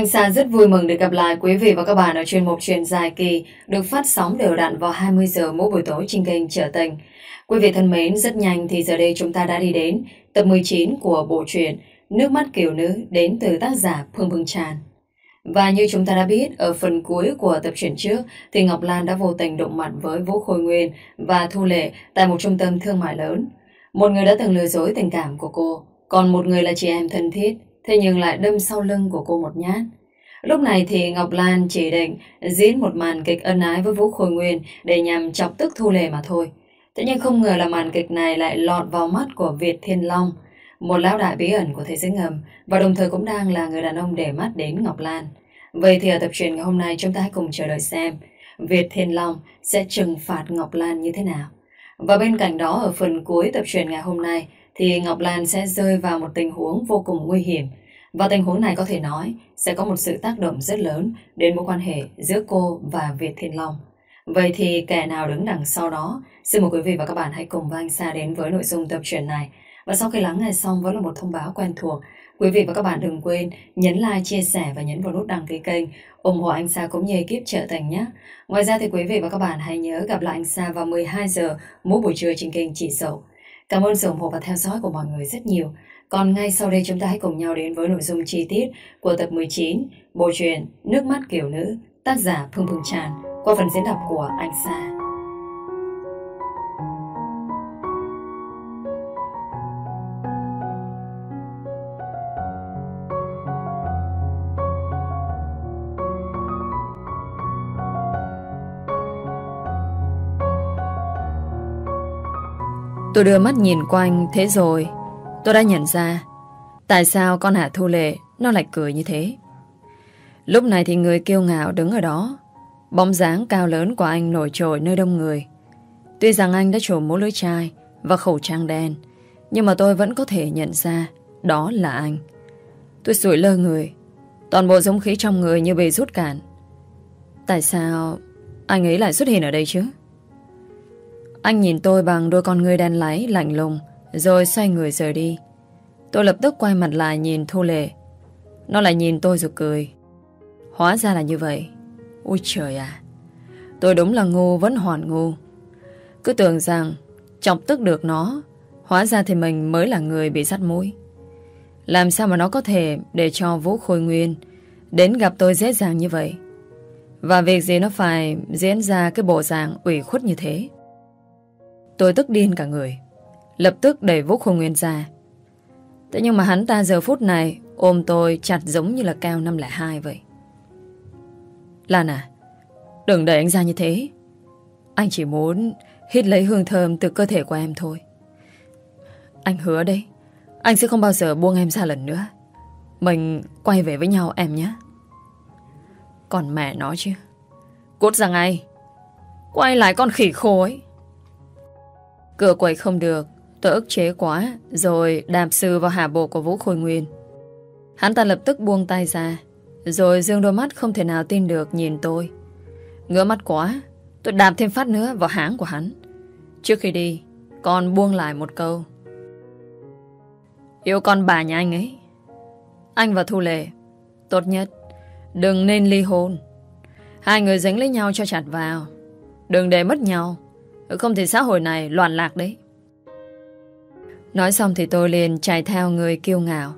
Anh Sa rất vui mừng được gặp lại quý vị và các bạn ở chuyên mục truyền dài kỳ được phát sóng đều đặn vào 20 giờ mỗi buổi tối trên kênh Trở Tình. Quý vị thân mến, rất nhanh thì giờ đây chúng ta đã đi đến tập 19 của bộ truyện Nước mắt kiểu nữ đến từ tác giả Phương Phương Tràn. Và như chúng ta đã biết, ở phần cuối của tập truyện trước thì Ngọc Lan đã vô tình đụng mặt với Vũ Khôi Nguyên và Thu Lệ tại một trung tâm thương mại lớn. Một người đã từng lừa dối tình cảm của cô, còn một người là chị em thân thiết thế nhưng lại đâm sau lưng của cô một nhát. Lúc này thì Ngọc Lan chỉ định diễn một màn kịch ân ái với Vũ Khôi Nguyên để nhằm chọc tức Thu Lệ mà thôi. Thế nhưng không ngờ là màn kịch này lại lọt vào mắt của Việt Thiên Long, một lão đại bí ẩn của thế giới ngầm và đồng thời cũng đang là người đàn ông để mắt đến Ngọc Lan. Vậy thì ở tập truyền ngày hôm nay chúng ta hãy cùng chờ đợi xem Việt Thiên Long sẽ trừng phạt Ngọc Lan như thế nào. Và bên cạnh đó ở phần cuối tập truyền ngày hôm nay thì Ngọc Lan sẽ rơi vào một tình huống vô cùng nguy hiểm. Và tình huống này có thể nói sẽ có một sự tác động rất lớn đến mối quan hệ giữa cô và Việt Thiên Long. Vậy thì kẻ nào đứng đằng sau đó? Xin mời quý vị và các bạn hãy cùng với anh Sa đến với nội dung tập truyện này. Và sau khi lắng nghe xong vẫn là một thông báo quen thuộc. Quý vị và các bạn đừng quên nhấn like, chia sẻ và nhấn vào nút đăng ký kênh ủng hộ anh Sa cũng như ekip trợ thành nhé. Ngoài ra thì quý vị và các bạn hãy nhớ gặp lại anh Sa vào 12 giờ mỗi buổi trưa trên kênh Chị Sậu. Cảm ơn sự ủng hộ và theo dõi của mọi người rất nhiều. Còn ngay sau đây chúng ta hãy cùng nhau đến với nội dung chi tiết của tập 19 Bộ truyện Nước mắt kiểu nữ, tác giả Phương Phương Tràn, qua phần diễn đọc của anh Sa. Tôi đưa mắt nhìn quanh thế rồi. Tôi đã nhận ra Tại sao con Hạ Thu Lệ Nó lại cười như thế. Lúc này thì người kiêu ngạo đứng ở đó. Bóng dáng cao lớn của anh nổi trội nơi đông người. Tuy rằng anh đã trổ mũ lưỡi chai Và khẩu trang đen, Nhưng mà tôi vẫn có thể nhận ra Đó là anh. Tôi sủi lơ người. Toàn bộ giống khí trong người như bị rút cạn. Tại sao Anh ấy lại xuất hiện ở đây chứ? Anh nhìn tôi bằng đôi con ngươi đen láy, lạnh lùng, rồi xoay người rời đi. Tôi lập tức quay mặt lại nhìn Thu Lệ. Nó lại nhìn tôi rồi cười. Hóa ra là như vậy. Ôi trời à Tôi đúng là ngu vẫn hoàn ngu. Cứ tưởng rằng Chọc tức được nó, Hóa ra thì mình mới là người bị sắt mũi. Làm sao mà nó có thể Để cho Vũ Khôi Nguyên Đến gặp tôi dễ dàng như vậy? Và việc gì nó phải diễn ra Cái bộ dạng ủy khuất như thế? Tôi tức điên cả người. Lập tức đẩy Vũ Khôi Nguyên ra. Thế nhưng mà hắn ta giờ phút này Ôm tôi chặt giống như là cao 502 vậy. Lan à Đừng đẩy anh ra như thế. Anh chỉ muốn hít lấy hương thơm từ cơ thể của em thôi. Anh hứa đấy, Anh sẽ không bao giờ buông em ra lần nữa. Mình quay về với nhau em nhé. Còn mẹ nói chứ. Cút ra ngay. Quay lại con khỉ khô ấy. Cửa quậy không được. Tôi ức chế quá, Rồi đạp sư vào hạ bộ của Vũ Khôi Nguyên. Hắn ta lập tức buông tay ra, Rồi dương đôi mắt không thể nào tin được nhìn tôi. Ngỡ mắt quá, Tôi đạp thêm phát nữa vào háng của hắn. Trước khi đi Con buông lại một câu. Yêu con bà nhà anh ấy. Anh và Thu Lệ, Tốt nhất, Đừng nên ly hôn. Hai người dính lấy nhau cho chặt vào. Đừng để mất nhau. Không thì xã hội này loạn lạc đấy Nói xong thì tôi liền chạy theo người kiêu ngạo.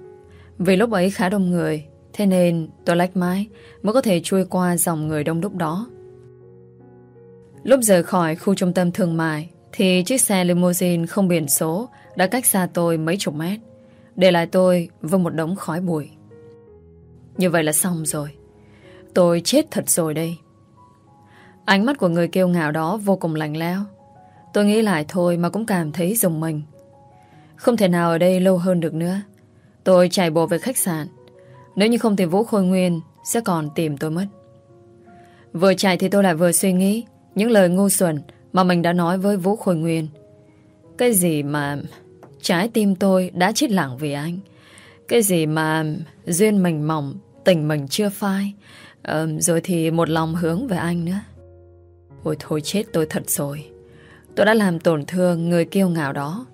Vì lúc ấy khá đông người, thế nên tôi lách mái mới có thể chui qua dòng người đông đúc đó. Lúc rời khỏi khu trung tâm thương mại, thì chiếc xe limousine không biển số đã cách xa tôi mấy chục mét, để lại tôi với một đống khói bụi. Như vậy là xong rồi. Tôi chết thật rồi đây. Ánh mắt của người kiêu ngạo đó vô cùng lạnh lẽo. Tôi nghĩ lại thôi mà cũng cảm thấy dùng mình. Không thể nào ở đây lâu hơn được nữa. Tôi chạy bộ về khách sạn. Nếu như không thì Vũ Khôi Nguyên Sẽ còn tìm tôi mất. Vừa chạy thì tôi lại vừa suy nghĩ Những lời ngu xuẩn Mà mình đã nói với Vũ Khôi Nguyên. Cái gì mà Trái tim tôi đã chết lặng vì anh? Cái gì mà Duyên mình mỏng Tình mình chưa phai? Ờ, Rồi thì một lòng hướng về anh nữa. Ôi thôi chết tôi thật rồi. Tôi đã làm tổn thương người kiêu ngạo đó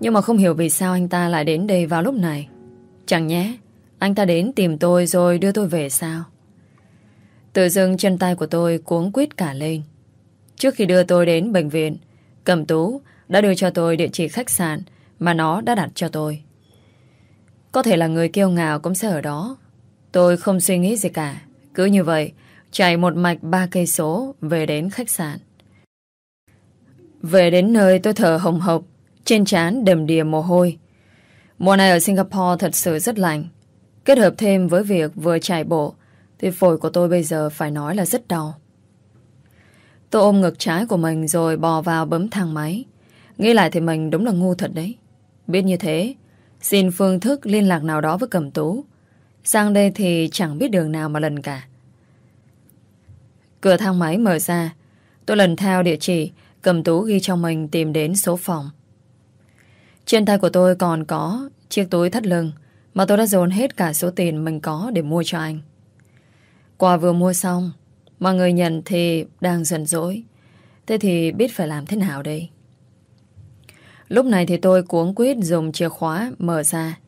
nhưng mà không hiểu vì sao anh ta lại đến đây vào lúc này Chẳng nhé Anh ta đến tìm tôi rồi đưa tôi về sao? Tự dưng chân tay của tôi cuống quýt cả lên. Trước khi đưa tôi đến bệnh viện, Cầm Tú đã đưa cho tôi địa chỉ khách sạn mà nó đã đặt cho tôi. Có thể là người kiêu ngạo cũng sẽ ở đó. Tôi không suy nghĩ gì cả. Cứ như vậy, chạy một mạch ba cây số về đến khách sạn. Về đến nơi tôi thở hồng hộc, trên trán đầm đìa mồ hôi. Mùa này ở Singapore thật sự rất lạnh. Kết hợp thêm với việc vừa chạy bộ, thì phổi của tôi bây giờ phải nói là rất đau. Tôi ôm ngực trái của mình rồi bò vào bấm thang máy. Nghĩ lại thì mình đúng là ngu thật đấy. Biết như thế, xin phương thức liên lạc nào đó với Cẩm Tú. Sang đây thì chẳng biết đường nào mà lần cả. Cửa thang máy mở ra, tôi lần theo địa chỉ cầm Tú ghi cho mình tìm đến số phòng. Trên tay của tôi còn có chiếc túi thắt lưng mà tôi đã dồn hết cả số tiền mình có để mua cho anh. Quà vừa mua xong, mà người nhận thì đang giận dỗi. Thế thì biết phải làm thế nào đây? Lúc này thì tôi cuống quyết dùng chìa khóa mở ra.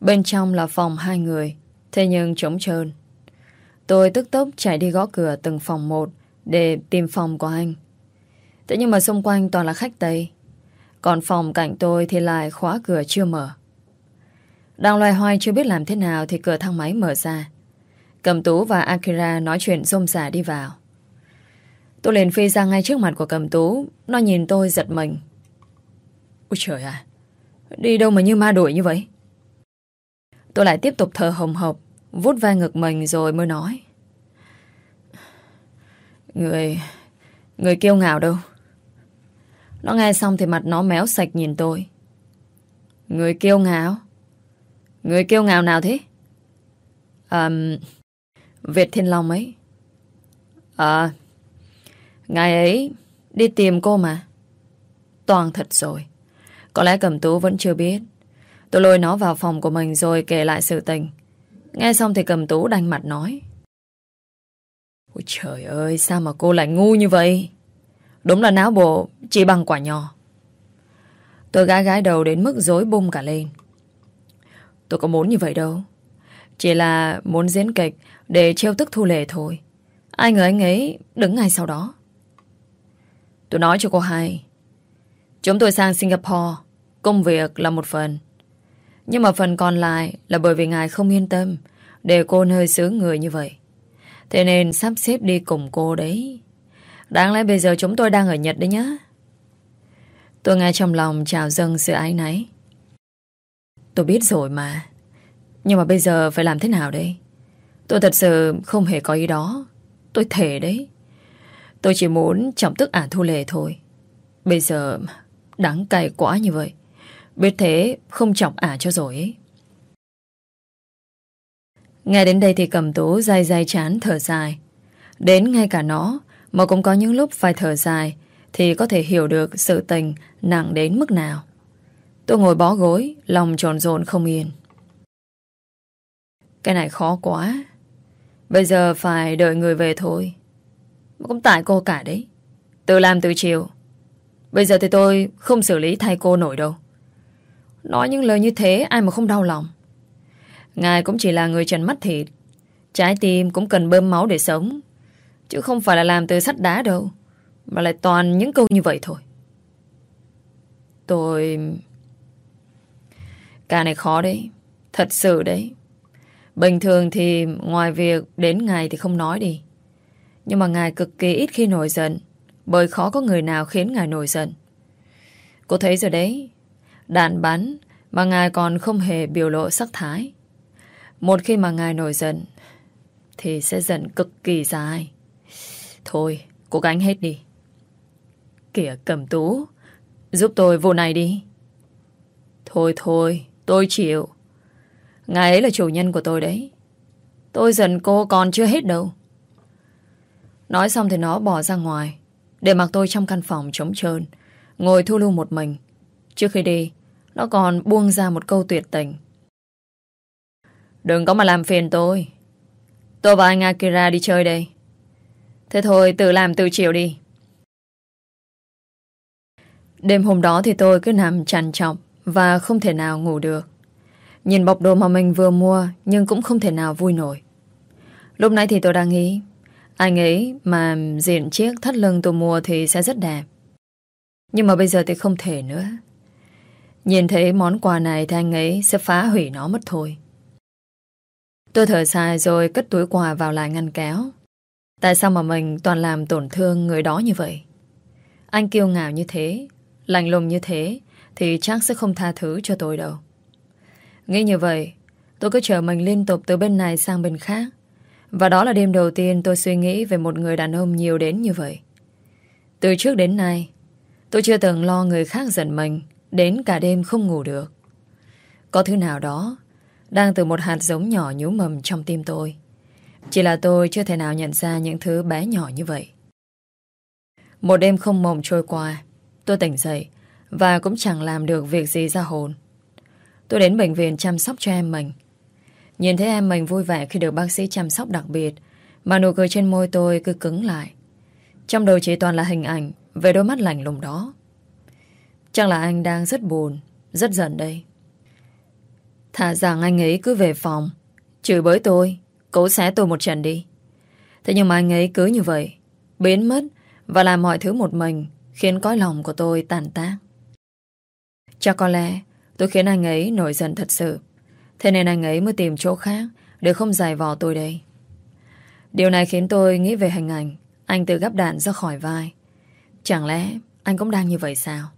Bên trong là phòng hai người, thế nhưng trống trơn. Tôi tức tốc chạy đi gõ cửa từng phòng một để tìm phòng của anh. Thế nhưng mà xung quanh toàn là khách Tây. Còn phòng cạnh tôi thì lại khóa cửa chưa mở. Đang loài hoài chưa biết làm thế nào thì cửa thang máy mở ra. Cầm Tú và Akira nói chuyện rôm rả đi vào. Tôi liền phi ra ngay trước mặt của Cầm Tú. Nó nhìn tôi giật mình. Ôi trời à! Đi đâu mà như ma đuổi như vậy? Tôi lại tiếp tục thở hồng hộc, vút vai ngực mình rồi mới nói. Người... Người kiêu ngạo đâu? Nó nghe xong thì mặt nó méo sạch nhìn tôi. Người kiêu ngạo? Người kiêu ngạo nào thế? À, Việt Thiên Long ấy. Ờ, à, ngày ấy đi tìm cô mà. Toàn thật rồi. Có lẽ Cẩm Tú vẫn chưa biết. Tôi lôi nó vào phòng của mình rồi kể lại sự tình. Nghe xong thì Cẩm Tú đanh mặt nói. Ôi trời ơi, sao mà cô lại ngu như vậy? Đúng là não bộ, chỉ bằng quả nhỏ. Tôi gái gái đầu đến mức dối bung cả lên. Tôi có muốn như vậy đâu. Chỉ là muốn diễn kịch để trêu tức Thu Lệ thôi. Ai ngờ anh ấy đứng ngay sau đó. Tôi nói cho cô hay. Chúng tôi sang Singapore. Công việc là một phần. Nhưng mà phần còn lại là bởi vì ngài không yên tâm để cô nơi xứ người như vậy. Thế nên sắp xếp đi cùng cô đấy. Đáng lẽ bây giờ chúng tôi đang ở Nhật đấy nhá. Tôi nghe trong lòng chào dâng sự ái náy. Tôi biết rồi mà. Nhưng mà bây giờ phải làm thế nào đây? Tôi thật sự không hề có ý đó. Tôi thể đấy. Tôi chỉ muốn trọng tức ả thu lệ thôi. Bây giờ đáng cay quá như vậy. Biết thế không trọng ả cho rồi ấy. Nghe đến đây thì cầm tố dai dai chán thở dài. Đến ngay cả nó mà cũng có những lúc phải thở dài thì có thể hiểu được sự tình nặng đến mức nào. Tôi ngồi bó gối, lòng trồn rộn không yên. Cái này khó quá. Bây giờ phải đợi người về thôi. Mà cũng tại cô cả đấy. Tự làm từ chiều. Bây giờ thì tôi không xử lý thay cô nổi đâu. Nói những lời như thế ai mà không đau lòng. Ngài cũng chỉ là người trần mắt thịt. Trái tim cũng cần bơm máu để sống. Chứ không phải là làm từ sắt đá đâu. Mà lại toàn những câu như vậy thôi. Tôi... Cả này khó đấy. Thật sự đấy. Bình thường thì ngoài việc đến ngài thì không nói đi. Nhưng mà ngài cực kỳ ít khi nổi giận. Bởi khó có người nào khiến ngài nổi giận. Cô thấy rồi đấy. Đạn bắn mà ngài còn không hề biểu lộ sắc thái. Một khi mà ngài nổi giận, thì sẽ giận cực kỳ dài. Thôi, cố gắng hết đi. Kìa cầm tú, giúp tôi vụ này đi. Thôi thôi, tôi chịu. Ngài ấy là chủ nhân của tôi đấy. Tôi giận cô còn chưa hết đâu. Nói xong thì nó bỏ ra ngoài, để mặc tôi trong căn phòng trống trơn, ngồi thu lưu một mình. Trước khi đi, nó còn buông ra một câu tuyệt tình. Đừng có mà làm phiền tôi. Tôi và anh Akira đi chơi đây. Thế thôi, tự làm tự chịu đi. Đêm hôm đó thì tôi cứ nằm trằn trọc và không thể nào ngủ được. Nhìn bọc đồ mà mình vừa mua Nhưng cũng không thể nào vui nổi. Lúc nãy thì tôi đang nghĩ Anh ấy mà diện chiếc thắt lưng tôi mua Thì sẽ rất đẹp. Nhưng mà bây giờ thì không thể nữa. Nhìn thấy món quà này Thì anh ấy sẽ phá hủy nó mất thôi. Tôi thở dài rồi cất túi quà vào lại ngăn kéo. Tại sao mà mình toàn làm tổn thương người đó như vậy? Anh kiêu ngạo như thế, Lạnh lùng như thế, Thì chắc sẽ không tha thứ cho tôi đâu. Nghĩ như vậy, Tôi cứ chờ mình liên tục từ bên này sang bên khác. Và đó là đêm đầu tiên tôi suy nghĩ Về một người đàn ông nhiều đến như vậy. Từ trước đến nay, Tôi chưa từng lo người khác giận mình, Đến cả đêm không ngủ được. Có thứ nào đó Đang từ một hạt giống nhỏ nhú mầm trong tim tôi. Chỉ là tôi chưa thể nào nhận ra Những thứ bé nhỏ như vậy. Một đêm không mộng trôi qua, Tôi tỉnh dậy Và cũng chẳng làm được việc gì ra hồn. Tôi đến bệnh viện chăm sóc cho em mình. Nhìn thấy em mình vui vẻ khi được bác sĩ chăm sóc đặc biệt, Mà nụ cười trên môi tôi cứ cứng lại. Trong đầu chỉ toàn là hình ảnh Về đôi mắt lạnh lùng đó. Chắc là anh đang rất buồn, Rất giận đây. Thả rằng anh ấy cứ về phòng, Chửi bới tôi. Cố xé tôi một trận đi. Thế nhưng mà anh ấy cứ như vậy, Biến mất Và làm mọi thứ một mình, Khiến cõi lòng của tôi tàn tác. Chắc có lẽ, Tôi khiến anh ấy nổi giận thật sự. Thế nên anh ấy mới tìm chỗ khác Để không giải vò tôi đây. Điều này khiến tôi nghĩ về hình ảnh Anh tự gắp đạn ra khỏi vai. Chẳng lẽ anh cũng đang như vậy sao?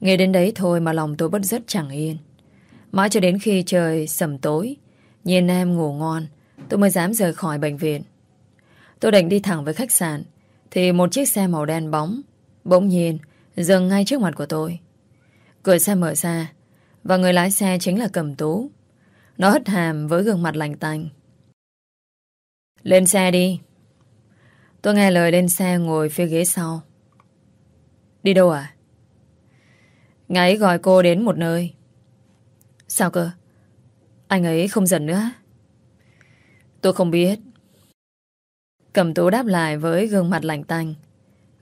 Nghe đến đấy thôi mà lòng tôi bất rất chẳng yên. Mãi cho đến khi trời sầm tối Nhìn em ngủ ngon, Tôi mới dám rời khỏi bệnh viện. Tôi định đi thẳng với khách sạn, Thì một chiếc xe màu đen bóng, Bỗng nhiên, dừng ngay trước mặt của tôi. Cửa xe mở ra, Và người lái xe chính là Cẩm Tú. Nó hất hàm với gương mặt lạnh tanh. Lên xe đi. Tôi nghe lời lên xe ngồi phía ghế sau. Đi đâu à? Ngài gọi cô đến một nơi. Sao cơ? Anh ấy không giận nữa Tôi không biết Cẩm tú đáp lại với gương mặt lạnh tanh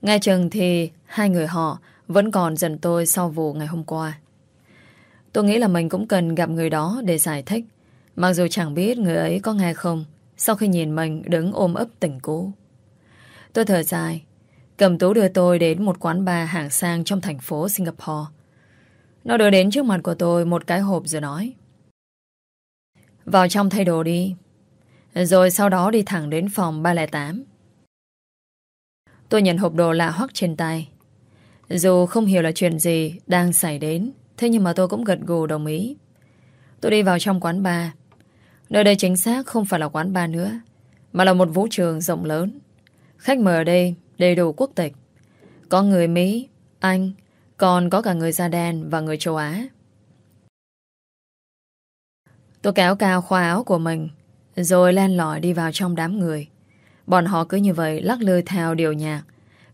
Ngay chừng thì hai người họ vẫn còn giận tôi sau vụ ngày hôm qua. Tôi nghĩ là mình cũng cần gặp người đó để giải thích. Mặc dù chẳng biết người ấy có nghe không, sau khi nhìn mình đứng ôm ấp tỉnh cũ. Tôi thở dài. Cầm tú đưa tôi đến một quán bar hạng sang trong thành phố Singapore. Nó đưa đến trước mặt của tôi một cái hộp rồi nói. Vào trong thay đồ đi. Rồi sau đó đi thẳng đến phòng 308. Tôi nhận hộp đồ lạ hoắc trên tay. Dù không hiểu là chuyện gì đang xảy đến, thế nhưng mà tôi cũng gật gù đồng ý. Tôi đi vào trong quán bar. Nơi đây chính xác không phải là quán bar nữa, mà là một vũ trường rộng lớn. Khách mời ở đây đầy đủ quốc tịch. Có người Mỹ, Anh, còn có cả người da đen và người châu Á. Tôi kéo cao khoa áo của mình, rồi len lỏi đi vào trong đám người. Bọn họ cứ như vậy lắc lư theo điều nhạc,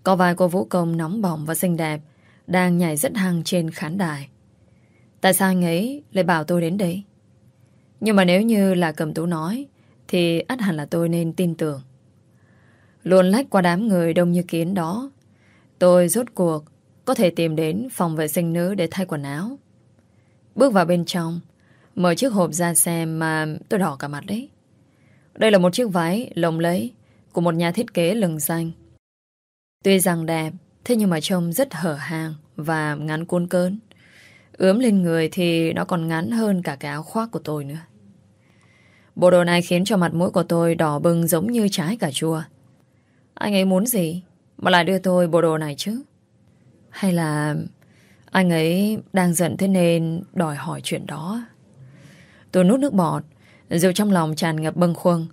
có vài cô vũ công nóng bỏng và xinh đẹp Đang nhảy rất hăng trên khán đài Tại sao anh ấy lại bảo tôi đến đây? Nhưng mà nếu như là cầm tú nói Thì ắt hẳn là tôi nên tin tưởng Luôn lách qua đám người đông như kiến đó Tôi rốt cuộc Có thể tìm đến phòng vệ sinh nữ Để thay quần áo Bước vào bên trong Mở chiếc hộp ra xem mà tôi đỏ cả mặt đấy Đây là một chiếc váy lồng lấy Của một nhà thiết kế lừng danh Tuy rằng đẹp, thế nhưng mà trông rất hở hàng và ngắn cuốn cơn. Ướm lên người thì nó còn ngắn hơn cả cái áo khoác của tôi nữa. Bộ đồ này khiến cho mặt mũi của tôi đỏ bừng giống như trái cà chua. Anh ấy muốn gì mà lại đưa tôi bộ đồ này chứ? Hay là anh ấy đang giận thế nên đòi hỏi chuyện đó? Tôi nuốt nước bọt, dù trong lòng tràn ngập bâng khuâng,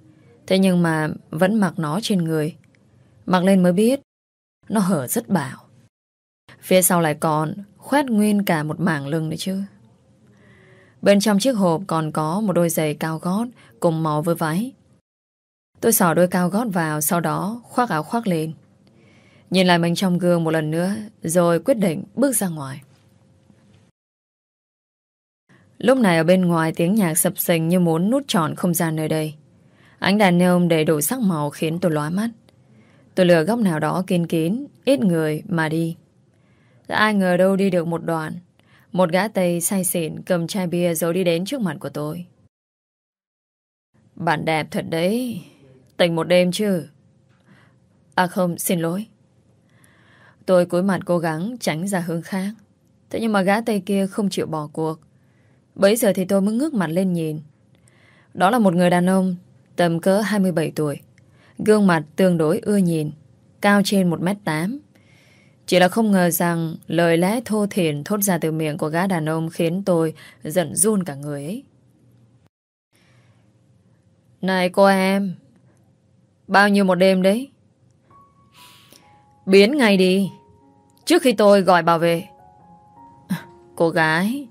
thế nhưng mà vẫn mặc nó trên người. Mặc lên mới biết nó hở rất bảo Phía sau lại còn khoét nguyên cả một mảng lưng nữa chứ Bên trong chiếc hộp còn có một đôi giày cao gót cùng màu với váy. Tôi xỏ đôi cao gót vào, sau đó khoác áo khoác lên. Nhìn lại mình trong gương một lần nữa, rồi quyết định bước ra ngoài. Lúc này ở bên ngoài tiếng nhạc sập sình như muốn nút tròn không gian nơi đây. Ánh đàn neon đầy đủ sắc màu khiến tôi lóa mắt. Tôi lừa góc nào đó kín kín, ít người mà đi. Đã ai ngờ đâu đi được một đoạn. Một gã Tây say xỉn cầm chai bia rồi đi đến trước mặt của tôi. Bạn đẹp thật đấy. Tỉnh một đêm chứ? À không, xin lỗi. Tôi cúi mặt cố gắng tránh ra hướng khác. Thế nhưng mà gã Tây kia không chịu bỏ cuộc. Bấy giờ thì tôi mới ngước mặt lên nhìn. Đó là một người đàn ông tầm cỡ 27 tuổi. Gương mặt tương đối ưa nhìn, cao trên 1m8. Chỉ là không ngờ rằng lời lẽ thô thiển thốt ra từ miệng của gã đàn ông khiến tôi giận run cả người ấy. Này cô em, bao nhiêu một đêm đấy? Biến ngay đi, trước khi tôi gọi bảo vệ. Cô gái,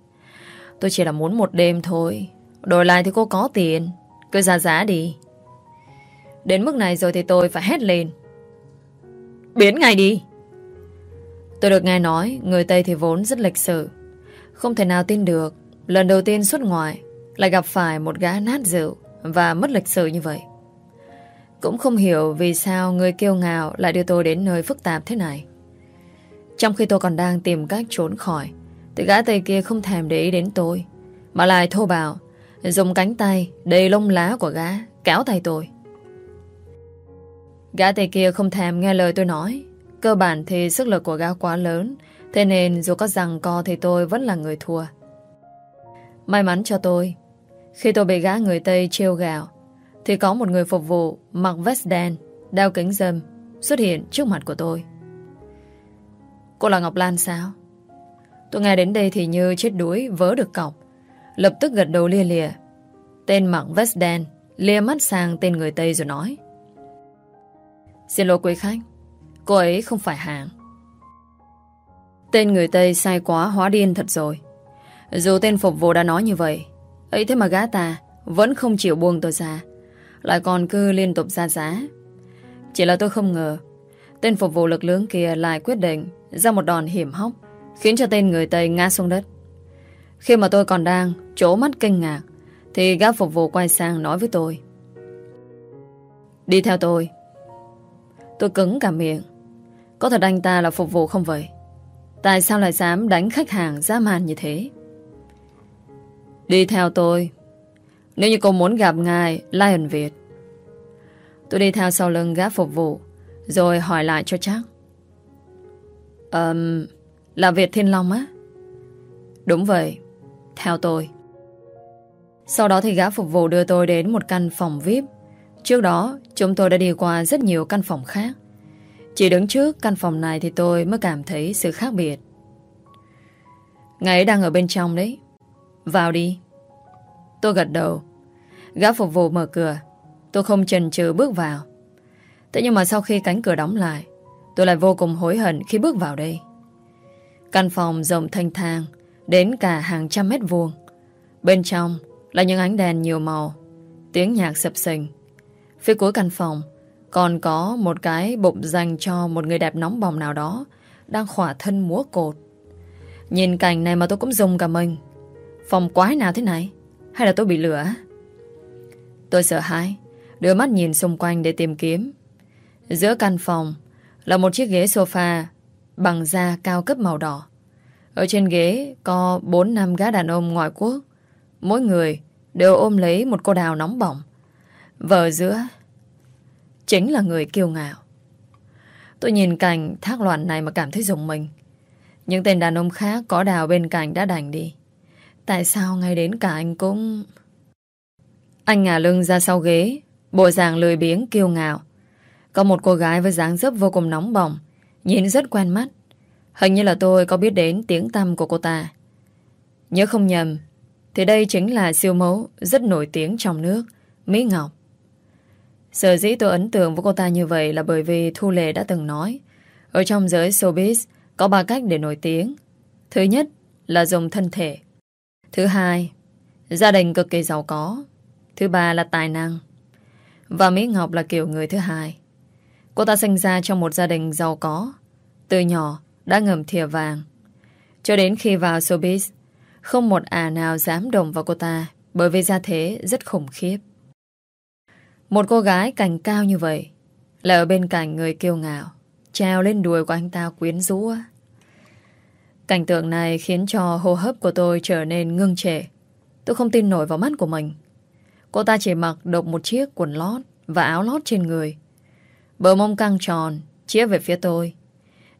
tôi chỉ là muốn một đêm thôi. Đổi lại thì cô có tiền, cứ ra giá đi. Đến mức này rồi thì tôi phải hét lên. Biến ngay đi! Tôi được nghe nói người Tây thì vốn rất lịch sự. Không thể nào tin được lần đầu tiên xuất ngoại lại gặp phải một gã nát rượu và mất lịch sự như vậy. Cũng không hiểu vì sao người kiêu ngạo lại đưa tôi đến nơi phức tạp thế này. Trong khi tôi còn đang tìm cách trốn khỏi thì gã Tây kia không thèm để ý đến tôi, mà lại thô bạo, dùng cánh tay đầy lông lá của gã kéo tay tôi. Gã Tây kia không thèm nghe lời tôi nói, Cơ bản thì sức lực của gã quá lớn, Thế nên dù có rằng co thì tôi vẫn là người thua. May mắn cho tôi, Khi tôi bị gã người Tây trêu gạo, Thì có một người phục vụ Mặc vest đen, Đeo kính dâm Xuất hiện trước mặt của tôi. Cô là Ngọc Lan sao? Tôi nghe đến đây thì như chết đuối, Vớ được cọc. Lập tức gật đầu lia lìa Tên mặc vest đen, Lia mắt sang tên người Tây rồi nói. Xin lỗi quý khách, Cô ấy không phải hàng Tên người Tây sai quá, hóa điên thật rồi. Dù tên phục vụ đã nói như vậy, ấy thế mà gã ta Vẫn không chịu buông tôi ra. Lại còn cứ liên tục ra giá. Chỉ là tôi không ngờ, Tên phục vụ lực lưỡng kia lại quyết định Ra một đòn hiểm hóc. Khiến cho tên người Tây ngã xuống đất. Khi mà tôi còn đang trố mắt kinh ngạc Thì gã phục vụ quay sang nói với tôi. Đi theo tôi. Tôi cứng cả miệng. Có thật anh ta là phục vụ không vậy? Tại sao lại dám đánh khách hàng ra màn như thế? Đi theo tôi. Nếu như cô muốn gặp ngài Lion Việt. Tôi đi theo sau lưng gã phục vụ Rồi hỏi lại cho chắc. Um, là Việt Thiên Long á Đúng vậy Theo tôi Sau đó thì gã phục vụ đưa tôi đến một căn phòng VIP Trước đó, chúng tôi đã đi qua rất nhiều căn phòng khác. Chỉ đứng trước căn phòng này thì tôi mới cảm thấy sự khác biệt. Ngày ấy đang ở bên trong đấy. Vào đi. Tôi gật đầu. Gã phục vụ mở cửa. Tôi không chần chừ bước vào. Thế nhưng mà sau khi cánh cửa đóng lại, tôi lại vô cùng hối hận khi bước vào đây. Căn phòng rộng thanh thang, đến cả hàng trăm mét vuông. Bên trong là những ánh đèn nhiều màu, tiếng nhạc sập sình. Phía cuối căn phòng còn có một cái bụng dành cho một người đẹp nóng bỏng nào đó đang khỏa thân múa cột. Nhìn cảnh này mà tôi cũng dùng cả mình. Phòng quái nào thế này? Hay là tôi bị lửa? Tôi sợ hãi, đưa mắt nhìn xung quanh để tìm kiếm. Giữa căn phòng là một chiếc ghế sofa bằng da cao cấp màu đỏ. Ở trên ghế có 4 năm gã đàn ông ngoại quốc. Mỗi người đều ôm lấy một cô đào nóng bỏng. Vợ giữa Chính là người kiêu ngạo Tôi nhìn cảnh thác loạn này mà cảm thấy rùng mình Những tên đàn ông khác có đào bên cạnh đã đành đi Tại sao ngay đến cả anh cũng... Anh ngả lưng ra sau ghế, Bộ dạng lười biếng, kiêu ngạo Có một cô gái với dáng dấp vô cùng nóng bỏng Nhìn rất quen mắt Hình như là tôi có biết đến tiếng tăm của cô ta Nhớ không nhầm Thì đây chính là siêu mẫu Rất nổi tiếng trong nước Mỹ Ngọc Sở dĩ tôi ấn tượng với cô ta như vậy là bởi vì Thu Lệ đã từng nói ở trong giới showbiz có ba cách để nổi tiếng. Thứ nhất là dùng thân thể. Thứ hai, gia đình cực kỳ giàu có. Thứ ba là tài năng. Và Mỹ Ngọc là kiểu người thứ hai. Cô ta sinh ra trong một gia đình giàu có. Từ nhỏ đã ngầm thìa vàng. Cho đến khi vào showbiz, không một ả nào dám đồng vào cô ta bởi vì gia thế rất khủng khiếp. Một cô gái cành cao như vậy Là ở bên cạnh người kiêu ngạo Treo lên đuôi của anh ta quyến rũ Cảnh tượng này khiến cho hô hấp của tôi trở nên ngưng trệ. Tôi không tin nổi vào mắt của mình. Cô ta chỉ mặc độc một chiếc quần lót và áo lót trên người. Bờ mông căng tròn, chĩa về phía tôi.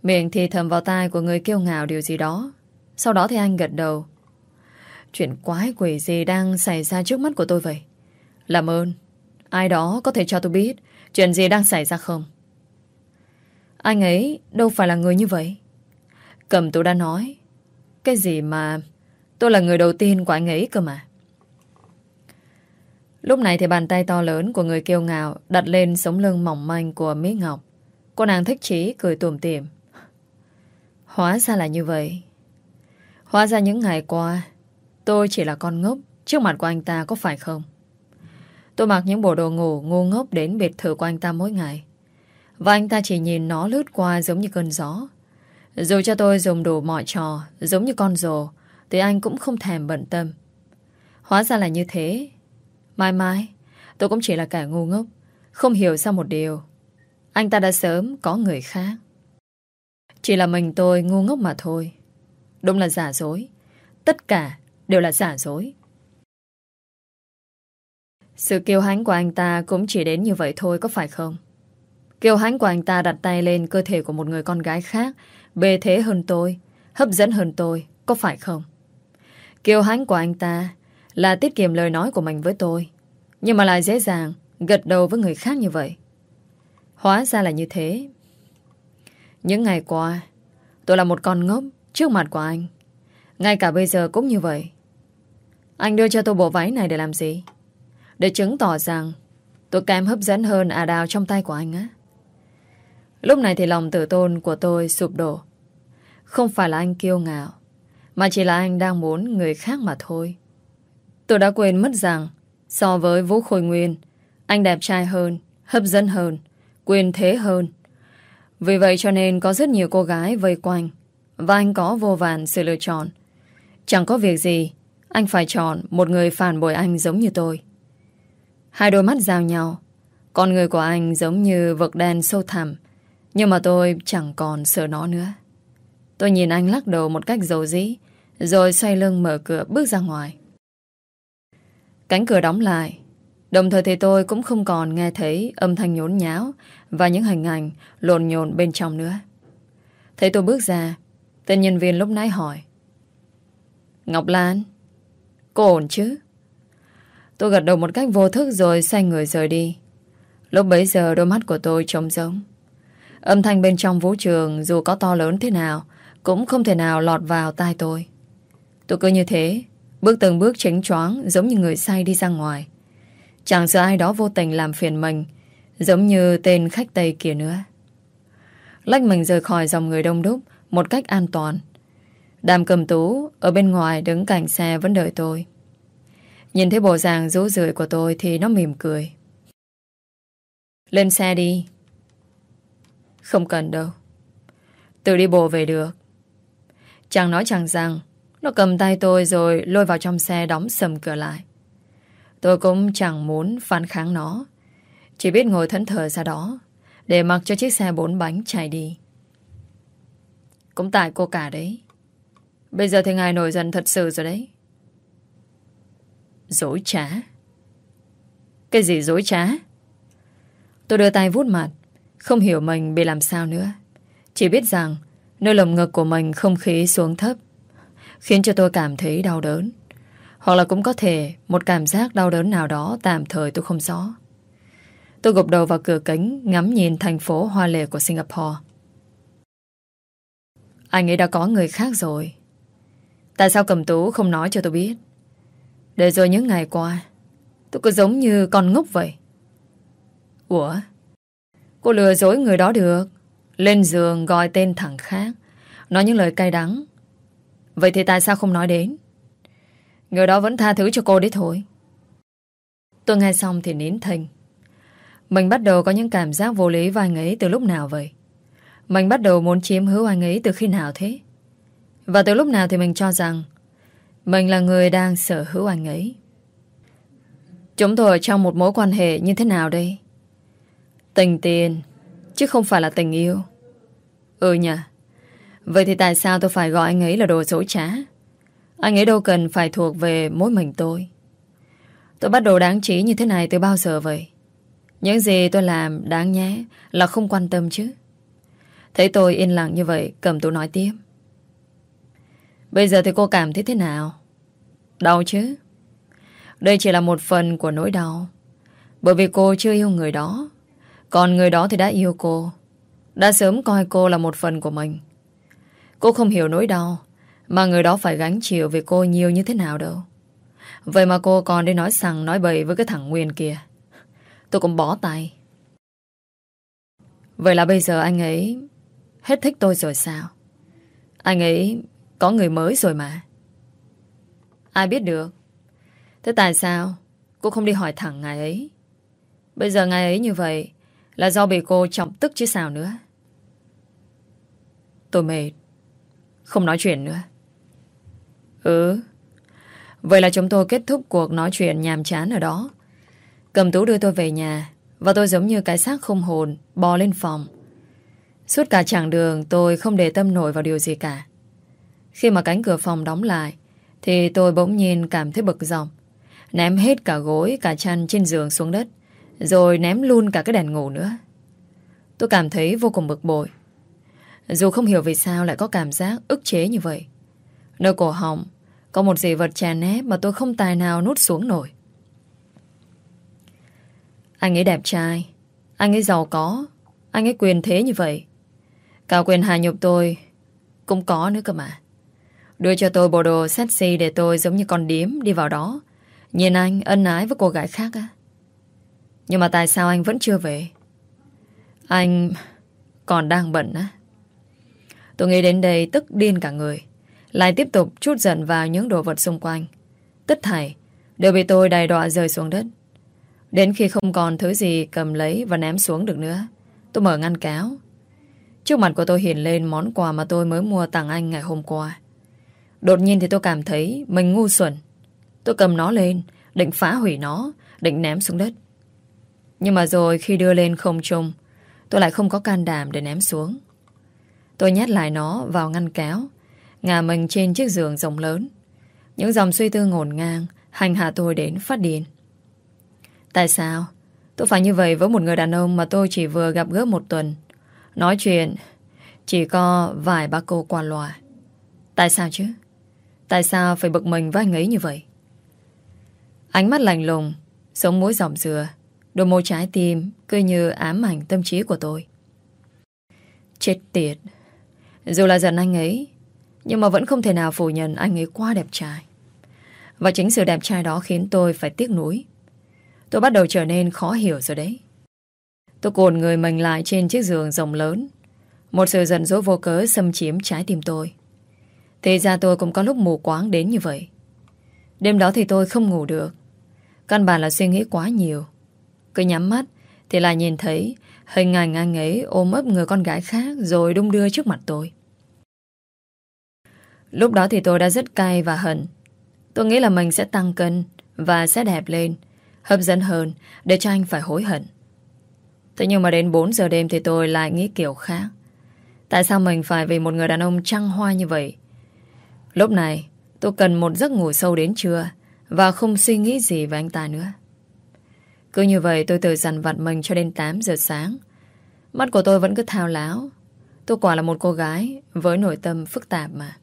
Miệng thì thầm vào tai của người kêu ngào điều gì đó. Sau đó thì anh gật đầu. Chuyện quái quỷ gì đang xảy ra trước mắt của tôi vậy? Làm ơn, ai đó có thể cho tôi biết chuyện gì đang xảy ra không? Anh ấy đâu phải là người như vậy. Cầm tôi đã nói. Cái gì mà tôi là người đầu tiên của anh ấy cơ mà. Lúc này thì bàn tay to lớn của người kêu ngào đặt lên sống lưng mỏng manh của Mỹ Ngọc. Cô nàng thích chí, cười tùm tìm. Hóa ra là như vậy. Hóa ra những ngày qua, tôi chỉ là con ngốc trước mặt của anh ta có phải không? Tôi mặc những bộ đồ ngủ ngu ngốc đến biệt thự của anh ta mỗi ngày. Và anh ta chỉ nhìn nó lướt qua giống như cơn gió. Dù cho tôi dùng đủ mọi trò giống như con rồ, thì anh cũng không thèm bận tâm. Hóa ra là như thế. Mai mai, tôi cũng chỉ là kẻ ngu ngốc, không hiểu sao một điều. Anh ta đã sớm có người khác. Chỉ là mình tôi ngu ngốc mà thôi. Đúng là giả dối. Tất cả đều là giả dối. Sự kiêu hãnh của anh ta cũng chỉ đến như vậy thôi có phải không? Kiêu hãnh của anh ta đặt tay lên cơ thể của một người con gái khác, bề thế hơn tôi, hấp dẫn hơn tôi, có phải không? Kiêu hãnh của anh ta là tiết kiệm lời nói của mình với tôi, nhưng mà lại dễ dàng gật đầu với người khác như vậy. Hóa ra là như thế. Những ngày qua, tôi là một con ngốc trước mặt của anh. Ngay cả bây giờ cũng như vậy. Anh đưa cho tôi bộ váy này để làm gì? Để chứng tỏ rằng tôi kém hấp dẫn hơn à đào trong tay của anh á. Lúc này thì lòng tự tôn của tôi sụp đổ. Không phải là anh kiêu ngạo, mà chỉ là anh đang muốn người khác mà thôi. Tôi đã quên mất rằng so với Vũ Khôi Nguyên, anh đẹp trai hơn, hấp dẫn hơn, quyền thế hơn. Vì vậy cho nên có rất nhiều cô gái vây quanh và anh có vô vàn sự lựa chọn. Chẳng có việc gì, anh phải chọn một người phản bội anh giống như tôi. Hai đôi mắt giao nhau, con người của anh giống như vực đen sâu thẳm, nhưng mà tôi chẳng còn sợ nó nữa. Tôi nhìn anh lắc đầu một cách dầu dĩ, rồi xoay lưng mở cửa bước ra ngoài. Cánh cửa đóng lại, đồng thời thì tôi cũng không còn nghe thấy âm thanh nhốn nháo và những hình ảnh lộn nhộn bên trong nữa. Thấy tôi bước ra, tên nhân viên lúc nãy hỏi. Ngọc Lan, cô ổn chứ? Tôi gật đầu một cách vô thức rồi xoay người rời đi. Lúc bấy giờ đôi mắt của tôi trống giống. Âm thanh bên trong vũ trường dù có to lớn thế nào cũng không thể nào lọt vào tai tôi. Tôi cứ như thế, bước từng bước tránh choáng giống như người say đi ra ngoài. Chẳng sợ ai đó vô tình làm phiền mình, giống như tên khách Tây kia nữa. Lách mình rời khỏi dòng người đông đúc một cách an toàn. Đàm cầm tú ở bên ngoài đứng cạnh xe vẫn đợi tôi. Nhìn thấy bộ dạng rũ rượi của tôi thì nó mỉm cười. Lên xe đi. Không cần đâu. Tự đi bộ về được. chàng nói chàng rằng nó cầm tay tôi rồi lôi vào trong xe đóng sầm cửa lại. Tôi cũng chẳng muốn phản kháng nó. Chỉ biết ngồi thẫn thờ ra đó để mặc cho chiếc xe bốn bánh chạy đi. Cũng tại cô cả đấy. Bây giờ thì ngài nổi dần thật sự rồi đấy. Dối trá. Cái gì dối trá? Tôi đưa tay vút mặt, không hiểu mình bị làm sao nữa. Chỉ biết rằng nơi lồng ngực của mình không khí xuống thấp, khiến cho tôi cảm thấy đau đớn. Hoặc là cũng có thể một cảm giác đau đớn nào đó tạm thời tôi không rõ. Tôi gục đầu vào cửa kính, ngắm nhìn thành phố hoa lệ của Singapore. Anh ấy đã có người khác rồi. Tại sao cầm tú không nói cho tôi biết? Để rồi những ngày qua, Tôi cứ giống như con ngốc vậy Ủa Cô lừa dối người đó được Lên giường gọi tên thằng khác Nói những lời cay đắng Vậy thì tại sao không nói đến Người đó vẫn tha thứ cho cô đấy thôi Tôi nghe xong thì nín thinh Mình bắt đầu có những cảm giác vô lý với anh ấy từ lúc nào vậy Mình bắt đầu muốn chiếm hữu anh ấy từ khi nào thế Và từ lúc nào thì mình cho rằng mình là người đang sở hữu anh ấy. Chúng tôi ở trong một mối quan hệ như thế nào đây? Tình tiền, chứ không phải là tình yêu. Ừ nhỉ. Vậy thì tại sao tôi phải gọi anh ấy là đồ dối trá? Anh ấy đâu cần phải thuộc về mỗi mình tôi. Tôi bắt đầu đáng trí như thế này từ bao giờ vậy? Những gì tôi làm đáng nhé là không quan tâm chứ. Thấy tôi yên lặng như vậy, cầm tôi nói tiếp. Bây giờ thì cô cảm thấy thế nào? Đau chứ? Đây chỉ là một phần của nỗi đau. Bởi vì cô chưa yêu người đó. Còn người đó thì đã yêu cô. Đã sớm coi cô là một phần của mình. Cô không hiểu nỗi đau, mà người đó phải gánh chịu vì cô nhiều như thế nào đâu. Vậy mà cô còn đi nói sằng, nói bậy với cái thằng Nguyên kia. Tôi cũng bỏ tay. Vậy là bây giờ anh ấy hết thích tôi rồi sao? Anh ấy có người mới rồi mà. Ai biết được. Thế tại sao cô không đi hỏi thẳng ngài ấy? Bây giờ ngài ấy như vậy là do bị cô trọng tức chứ sao nữa. Tôi mệt. Không nói chuyện nữa. Ừ. Vậy là chúng tôi kết thúc cuộc nói chuyện nhàm chán ở đó. Cầm tú đưa tôi về nhà và tôi giống như cái xác không hồn bò lên phòng. Suốt cả chặng đường tôi không để tâm nổi vào điều gì cả. Khi mà cánh cửa phòng đóng lại thì tôi bỗng nhiên cảm thấy bực dọc. Ném hết cả gối, cả chăn trên giường xuống đất rồi ném luôn cả cái đèn ngủ nữa. Tôi cảm thấy vô cùng bực bội. Dù không hiểu vì sao lại có cảm giác ức chế như vậy. Nơi cổ họng có một gì vật chèn ép mà tôi không tài nào nút xuống nổi. Anh ấy đẹp trai, anh ấy giàu có, anh ấy quyền thế như vậy. Cả quyền hạ nhục tôi cũng có nữa cơ mà. Đưa cho tôi bộ đồ sexy để tôi giống như con điếm đi vào đó. Nhìn anh ân ái với cô gái khác á. Nhưng mà tại sao anh vẫn chưa về? Anh còn đang bận á. Tôi nghĩ đến đây tức điên cả người. Lại tiếp tục chút giận vào những đồ vật xung quanh. Tất thảy đều bị tôi đầy đọa rơi xuống đất. Đến khi không còn thứ gì cầm lấy và ném xuống được nữa, tôi mở ngăn cáo. Trước mặt của tôi hiện lên món quà mà tôi mới mua tặng anh ngày hôm qua. Đột nhiên thì tôi cảm thấy mình ngu xuẩn. Tôi cầm nó lên, định phá hủy nó, định ném xuống đất. Nhưng mà rồi khi đưa lên không trung, tôi lại không có can đảm để ném xuống. Tôi nhét lại nó vào ngăn kéo, ngả mình trên chiếc giường rộng lớn. Những dòng suy tư ngổn ngang hành hạ tôi đến phát điên. Tại sao? Tôi phải như vậy với một người đàn ông mà tôi chỉ vừa gặp gỡ một tuần. Nói chuyện chỉ có vài ba cô qua loa. Tại sao chứ? Tại sao phải bực mình với anh ấy như vậy? Ánh mắt lành lùng, sống mũi giọng dừa, đôi môi trái tim cứ như ám ảnh tâm trí của tôi. Chết tiệt. Dù là giận anh ấy, nhưng mà vẫn không thể nào phủ nhận anh ấy quá đẹp trai. Và chính sự đẹp trai đó khiến tôi phải tiếc nuối. Tôi bắt đầu trở nên khó hiểu rồi đấy. Tôi cồn người mình lại trên chiếc giường rộng lớn. Một sự giận dỗi vô cớ xâm chiếm trái tim tôi. Thế ra tôi cũng có lúc mù quáng đến như vậy. Đêm đó thì tôi không ngủ được. Căn bản là suy nghĩ quá nhiều. Cứ nhắm mắt thì lại nhìn thấy hình ảnh anh ấy ôm ấp người con gái khác rồi đung đưa trước mặt tôi. Lúc đó thì tôi đã rất cay và hận. Tôi nghĩ là mình sẽ tăng cân và sẽ đẹp lên, hấp dẫn hơn để cho anh phải hối hận. Thế nhưng mà đến 4 giờ đêm thì tôi lại nghĩ kiểu khác. Tại sao mình phải vì một người đàn ông trăng hoa như vậy? Lúc này, tôi cần một giấc ngủ sâu đến trưa và không suy nghĩ gì về anh ta nữa. Cứ như vậy tôi tự dằn vặt mình cho đến 8 giờ sáng. Mắt của tôi vẫn cứ thao láo. Tôi quả là một cô gái với nội tâm phức tạp mà.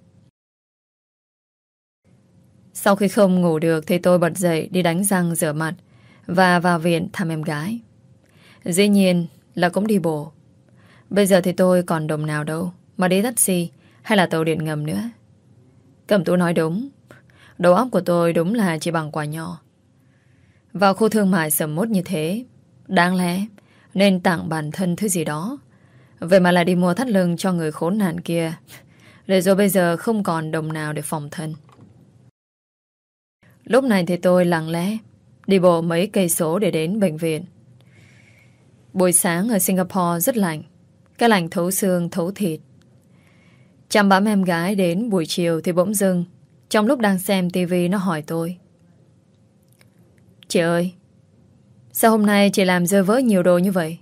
Sau khi không ngủ được thì tôi bật dậy đi đánh răng rửa mặt và vào viện thăm em gái. Dĩ nhiên là cũng đi bộ. Bây giờ thì tôi còn đồng nào đâu, mà đi taxi hay là tàu điện ngầm nữa. Cẩm tú nói đúng. Đầu óc của tôi đúng là chỉ bằng quả nhỏ. Vào khu thương mại sầm mốt như thế, đáng lẽ nên tặng bản thân thứ gì đó. Vậy mà lại đi mua thắt lưng cho người khốn nạn kia. Để rồi bây giờ không còn đồng nào để phòng thân. Lúc này thì tôi lặng lẽ đi bộ mấy cây số để đến bệnh viện. Buổi sáng ở Singapore rất lạnh. Cái lạnh thấu xương, thấu thịt. Chăm bám em gái đến buổi chiều thì bỗng dưng trong lúc đang xem tivi nó hỏi tôi Chị ơi Sao hôm nay chị làm rơi vỡ nhiều đồ như vậy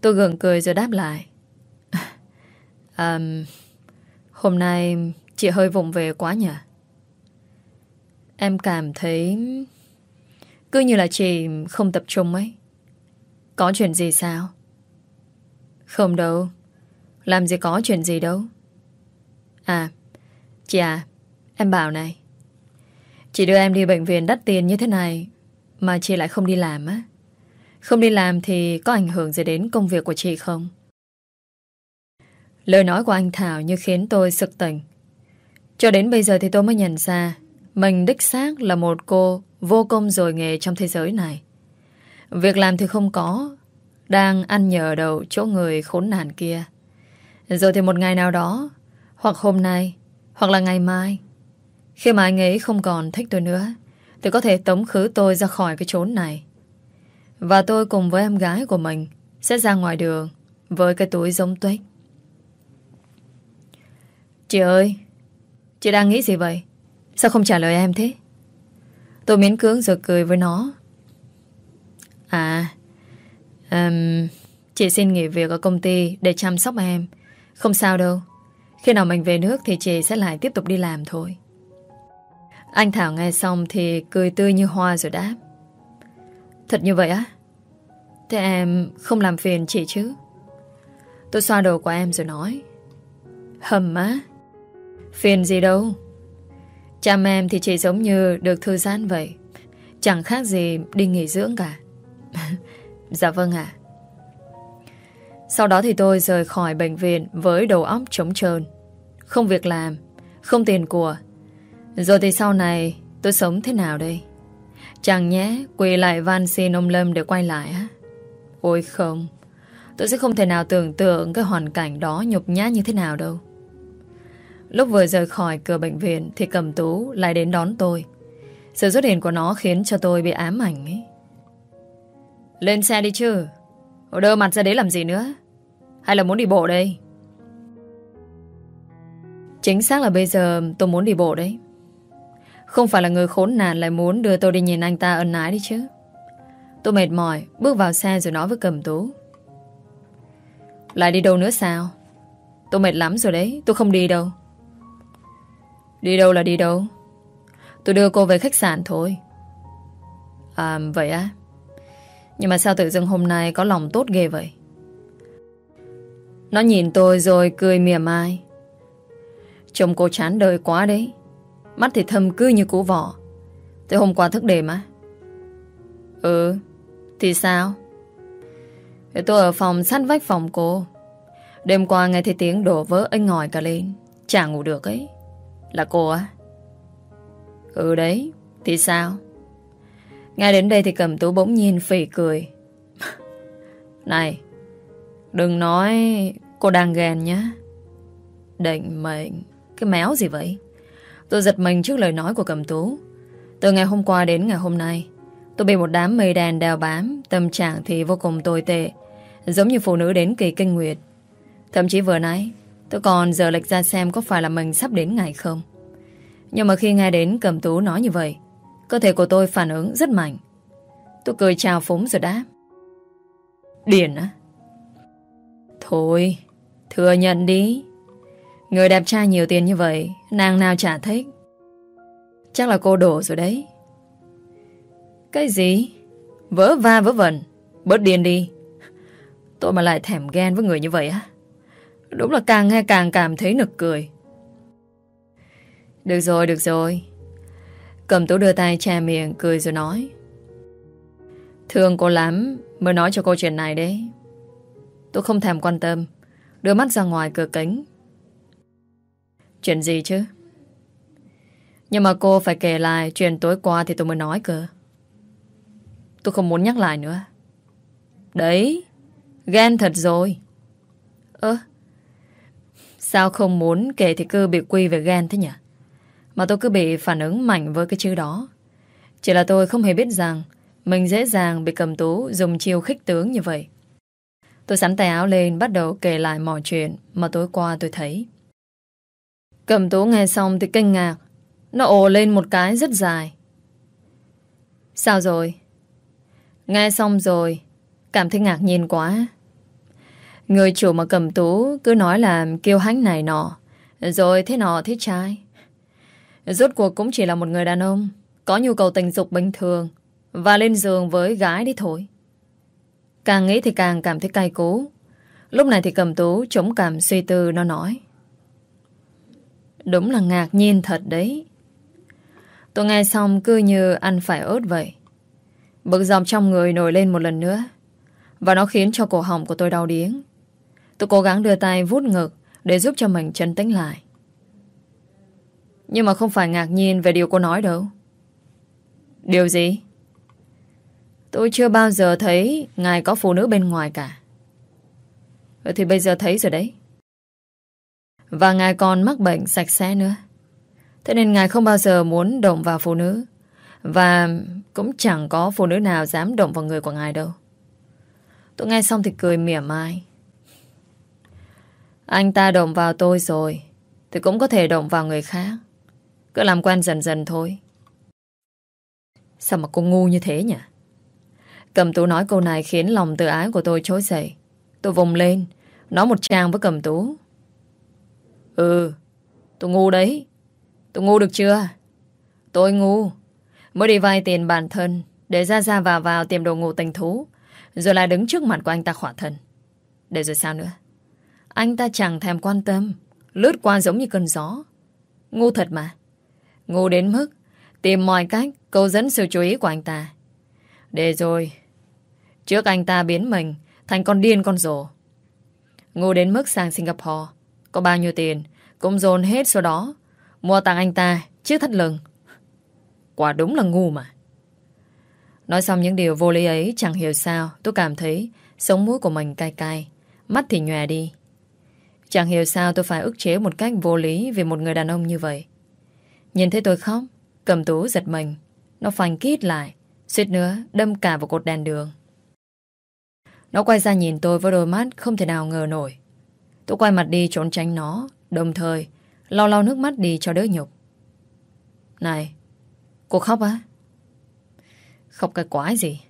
Tôi gượng cười rồi đáp lại à, Hôm nay chị hơi vụng về quá nhỉ? Em cảm thấy cứ như là chị không tập trung ấy. Có chuyện gì sao? Không đâu. Làm gì có chuyện gì đâu. À, chị à, em bảo này. Chị đưa em đi bệnh viện đắt tiền như thế này mà chị lại không đi làm á. Không đi làm thì có ảnh hưởng gì đến công việc của chị không? Lời nói của anh Thảo như khiến tôi sực tỉnh. Cho đến bây giờ thì tôi mới nhận ra mình đích xác là một cô vô công rồi nghề trong thế giới này. Việc làm thì không có, đang ăn nhờ đầu chỗ người khốn nạn kia. Rồi thì một ngày nào đó, hoặc hôm nay, hoặc là ngày mai, khi mà anh ấy không còn thích tôi nữa, thì có thể tống khứ tôi ra khỏi cái chốn này. Và tôi cùng với em gái của mình sẽ ra ngoài đường với cái túi giống tuyết. Chị ơi, chị đang nghĩ gì vậy? Sao không trả lời em thế? Tôi miễn cưỡng rồi cười với nó. À, um, chị xin nghỉ việc ở công ty để chăm sóc em. Không sao đâu. Khi nào mình về nước thì chị sẽ lại tiếp tục đi làm thôi. Anh Thảo nghe xong thì cười tươi như hoa rồi đáp. Thật như vậy á? Thế em không làm phiền chị chứ? Tôi xoa đầu của em rồi nói. Hầm á? Phiền gì đâu. Chăm em thì chỉ giống như được thư giãn vậy. Chẳng khác gì đi nghỉ dưỡng cả. dạ vâng ạ. Sau đó thì tôi rời khỏi bệnh viện với đầu óc trống trơn. Không việc làm, không tiền của. Rồi thì sau này tôi sống thế nào đây? Chẳng nhé, quỳ lại van xin ông Lâm để quay lại á. Ôi không, tôi sẽ không thể nào tưởng tượng cái hoàn cảnh đó nhục nhã như thế nào đâu. Lúc vừa rời khỏi cửa bệnh viện thì cầm tú lại đến đón tôi. Sự xuất hiện của nó khiến cho tôi bị ám ảnh ấy. Lên xe đi chứ. Đơ mặt ra đấy làm gì nữa? Hay là muốn đi bộ đây? Chính xác là bây giờ tôi muốn đi bộ đấy. Không phải là người khốn nạn lại muốn đưa tôi đi nhìn anh ta ân ái đi chứ. Tôi mệt mỏi, bước vào xe rồi nói với cầm tú. Lại đi đâu nữa sao? Tôi mệt lắm rồi đấy, tôi không đi đâu. Đi đâu là đi đâu? Tôi đưa cô về khách sạn thôi. À, vậy á? Nhưng mà sao tự dưng hôm nay có lòng tốt ghê vậy? Nó nhìn tôi rồi cười mỉa mai. Chồng cô chán đời quá đấy. Mắt thì thâm cứ như cũ vỏ. Thế hôm qua thức đêm á? Ừ, thì sao? Thế tôi ở phòng sát vách phòng cô. Đêm qua nghe thấy tiếng đổ vỡ anh ngồi cả lên. Chả ngủ được ấy. Là cô á? Ừ đấy, thì sao? Ngay đến đây thì cầm tú bỗng nhiên phỉ cười. Này, đừng nói cô đang ghen nhá. Định mệnh, cái méo gì vậy? Tôi giật mình trước lời nói của cầm tú. Từ ngày hôm qua đến ngày hôm nay, tôi bị một đám mây đèn đeo bám, tâm trạng thì vô cùng tồi tệ, giống như phụ nữ đến kỳ kinh nguyệt. Thậm chí vừa nãy, Tôi còn giờ lệch ra xem có phải là mình sắp đến ngày không. Nhưng mà khi nghe đến cầm tú nói như vậy, cơ thể của tôi phản ứng rất mạnh. Tôi cười chào phúng rồi đáp. Điền á? Thôi, thừa nhận đi. Người đẹp trai nhiều tiền như vậy, nàng nào chả thích. Chắc là cô đổ rồi đấy. Cái gì? Vỡ va vỡ vẩn, bớt điên đi. Tôi mà lại thèm ghen với người như vậy á. Đúng là càng nghe càng cảm thấy nực cười Được rồi, được rồi Cầm tú đưa tay che miệng cười rồi nói Thương cô lắm Mới nói cho cô chuyện này đấy Tôi không thèm quan tâm Đưa mắt ra ngoài cửa kính Chuyện gì chứ Nhưng mà cô phải kể lại Chuyện tối qua thì tôi mới nói cơ Tôi không muốn nhắc lại nữa Đấy, Ghen thật rồi Ơ, Sao không muốn kể thì cứ bị quy về ghen thế nhỉ? Mà tôi cứ bị phản ứng mạnh với cái chữ đó. Chỉ là tôi không hề biết rằng mình dễ dàng bị cầm tú dùng chiêu khích tướng như vậy. Tôi sắn tay áo lên bắt đầu kể lại mọi chuyện mà tối qua tôi thấy. Cầm tú nghe xong thì kinh ngạc. Nó ồ lên một cái rất dài. Sao rồi? Nghe xong rồi. Cảm thấy ngạc nhiên quá. Người chủ mà cầm tú cứ nói là kêu hánh này nọ. Rồi thế nọ thế trai. Rốt cuộc cũng chỉ là một người đàn ông, có nhu cầu tình dục bình thường, và lên giường với gái đi thôi. Càng nghĩ thì càng cảm thấy cay cú. Lúc này thì cầm tú chống cảm suy tư, nó nói. Đúng là ngạc nhiên thật đấy. Tôi nghe xong cứ như ăn phải ớt vậy. Bực dọc trong người nổi lên một lần nữa. Và nó khiến cho cổ họng của tôi đau điếng. Tôi cố gắng đưa tay vút ngực để giúp cho mình chân tĩnh lại. Nhưng mà không phải ngạc nhiên về điều cô nói đâu. Điều gì? Tôi chưa bao giờ thấy ngài có phụ nữ bên ngoài cả. Ờ, thì bây giờ thấy rồi đấy. Và ngài còn mắc bệnh sạch sẽ nữa. Thế nên ngài không bao giờ muốn động vào phụ nữ. Và cũng chẳng có phụ nữ nào dám động vào người của ngài đâu. Tôi nghe xong thì cười mỉa mai. Anh ta động vào tôi rồi, Thì cũng có thể động vào người khác Cứ làm quen dần dần thôi Sao mà cô ngu như thế nhỉ Cầm tú nói câu này Khiến lòng tự ái của tôi trối dậy Tôi vùng lên, Nói một trang với cầm tú Ừ Tôi ngu đấy. Tôi ngu được chưa? Tôi ngu. Mới đi vay tiền bản thân Để ra ra vào vào tìm đồ ngủ tình thú, Rồi lại đứng trước mặt của anh ta khỏa thân. Để rồi sao nữa? Anh ta chẳng thèm quan tâm, Lướt qua giống như cơn gió. Ngu thật mà. Ngu đến mức Tìm mọi cách câu dẫn sự chú ý của anh ta. Để rồi, Trước anh ta biến mình Thành con điên con rồ. Ngu đến mức sang Singapore có bao nhiêu tiền Cũng dồn hết số đó Mua tặng anh ta chiếc thắt lưng Quả đúng là ngu mà Nói xong những điều vô lý ấy Chẳng hiểu sao tôi cảm thấy Sống mũi của mình cay cay Mắt thì nhòe đi Chẳng hiểu sao tôi phải ức chế một cách vô lý vì một người đàn ông như vậy. Nhìn thấy tôi khóc, cầm tú giật mình. Nó phanh kít lại, suýt nữa đâm cả vào cột đèn đường. Nó quay ra nhìn tôi với đôi mắt không thể nào ngờ nổi. Tôi quay mặt đi trốn tránh nó, đồng thời lau lau nước mắt đi cho đỡ nhục. Này, cô khóc á? Khóc cái quái gì?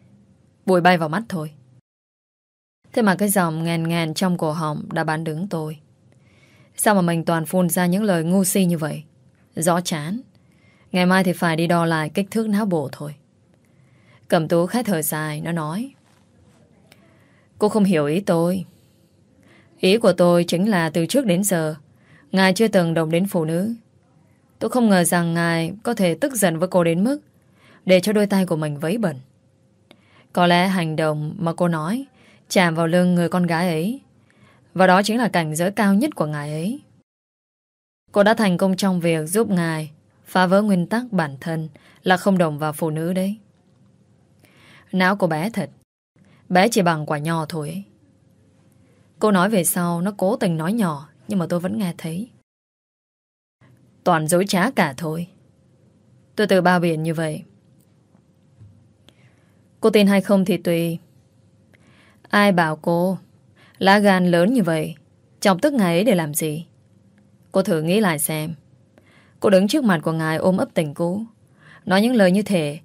Bụi bay vào mắt thôi. Thế mà cái giọng ngàn ngàn trong cổ họng đã bán đứng tôi. Sao mà mình toàn phun ra những lời ngu si như vậy? Rõ chán. Ngày mai thì phải đi đo lại kích thước não bộ thôi. Cầm tú khá thở dài, nó nói. Cô không hiểu ý tôi. Ý của tôi chính là từ trước đến giờ, ngài chưa từng động đến phụ nữ. Tôi không ngờ rằng ngài có thể tức giận với cô đến mức để cho đôi tay của mình vấy bẩn. Có lẽ hành động mà cô nói chạm vào lưng người con gái ấy và đó chính là cảnh giới cao nhất của ngài ấy. Cô đã thành công trong việc giúp ngài phá vỡ nguyên tắc bản thân là không đồng vào phụ nữ đấy. Não của bé thật. Bé chỉ bằng quả nho thôi ấy. Cô nói về sau, nó cố tình nói nhỏ, nhưng mà tôi vẫn nghe thấy. Toàn dối trá cả thôi. Tôi từ bao biển như vậy. Cô tin hay không thì tùy. Ai bảo cô Lá gan lớn như vậy, Chọc tức ngài ấy để làm gì Cô thử nghĩ lại xem Cô đứng trước mặt của ngài ôm ấp tình cũ Nói những lời như thế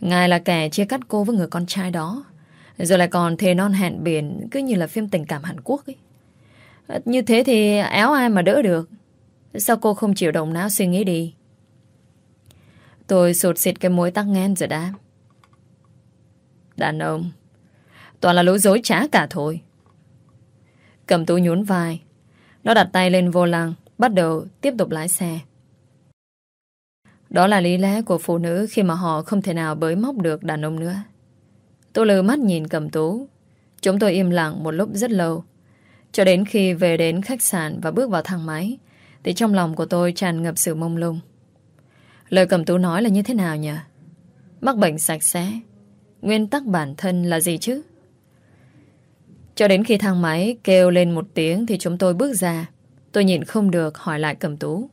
Ngài là kẻ chia cắt cô với người con trai đó rồi lại còn thề non hẹn biển, Cứ như là phim tình cảm Hàn Quốc ấy. À, như thế thì éo ai mà đỡ được? Sao cô không chịu động não suy nghĩ đi? Tôi sụt xịt cái mối tắc nghẽn rồi đã Đàn ông, Toàn là lối dối trá cả thôi. Cầm tú nhún vai. Nó đặt tay lên vô lăng, Bắt đầu tiếp tục lái xe. Đó là lý lẽ của phụ nữ Khi mà họ không thể nào bới móc được đàn ông nữa. Tôi lơ mắt nhìn cầm tú Chúng tôi im lặng một lúc rất lâu Cho đến khi về đến khách sạn Và bước vào thang máy, Thì trong lòng của tôi tràn ngập sự mông lung Lời cầm tú nói là như thế nào nhỉ Mắc bệnh sạch sẽ Nguyên tắc bản thân là gì chứ cho đến khi thang máy kêu lên một tiếng thì chúng tôi bước ra. Tôi nhìn không được hỏi lại cầm tú.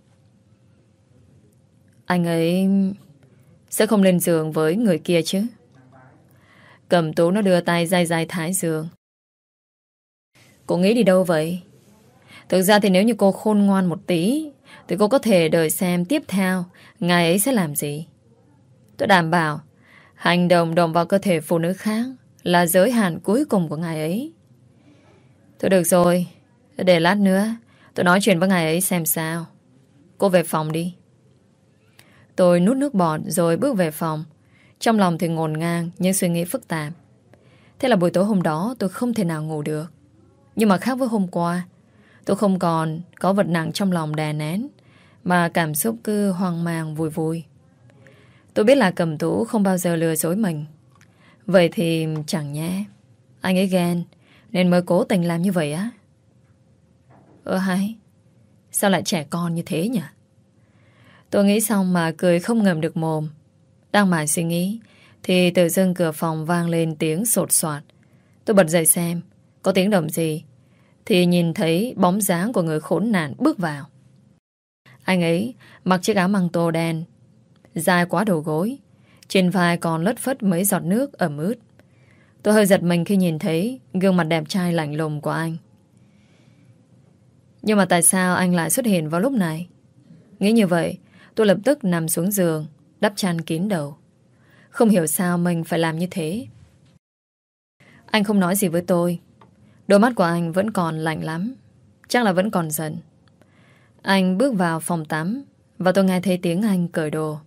Anh ấy sẽ không lên giường với người kia chứ? Cầm tú nó đưa tay dai dai thái giường. Cô nghĩ đi đâu vậy? Thực ra thì nếu như cô khôn ngoan một tí, thì cô có thể đợi xem tiếp theo ngài ấy sẽ làm gì. Tôi đảm bảo, hành động đồng vào cơ thể phụ nữ khác là giới hạn cuối cùng của ngài ấy. Thôi được rồi, Để lát nữa, Tôi nói chuyện với ngài ấy xem sao Cô về phòng đi. Tôi nút nước bọt rồi bước về phòng. Trong lòng thì ngồn ngang những suy nghĩ phức tạp. Thế là buổi tối hôm đó tôi không thể nào ngủ được. Nhưng mà khác với hôm qua, tôi không còn có vật nặng trong lòng đè nén, mà cảm xúc cứ hoang mang vui vui. Tôi biết là cầm tú không bao giờ lừa dối mình. Vậy thì chẳng nhé. Anh ấy ghen, nên mới cố tình làm như vậy á. Ơ hay, sao lại trẻ con như thế nhỉ? Tôi nghĩ xong mà cười không ngầm được mồm. Đang mải suy nghĩ, thì từ dưng cửa phòng vang lên tiếng sột soạt. Tôi bật dậy xem, có tiếng động gì, thì nhìn thấy bóng dáng của người khốn nạn bước vào. Anh ấy mặc chiếc áo măng tô đen, dài quá đầu gối, trên vai còn lất phất mấy giọt nước ẩm ướt. Tôi hơi giật mình khi nhìn thấy gương mặt đẹp trai lạnh lùng của anh. Nhưng mà tại sao anh lại xuất hiện vào lúc này? Nghĩ như vậy, tôi lập tức nằm xuống giường, đắp chăn kín đầu. Không hiểu sao mình phải làm như thế. Anh không nói gì với tôi. Đôi mắt của anh vẫn còn lạnh lắm. Chắc là vẫn còn giận. Anh bước vào phòng tắm và tôi nghe thấy tiếng anh cởi đồ.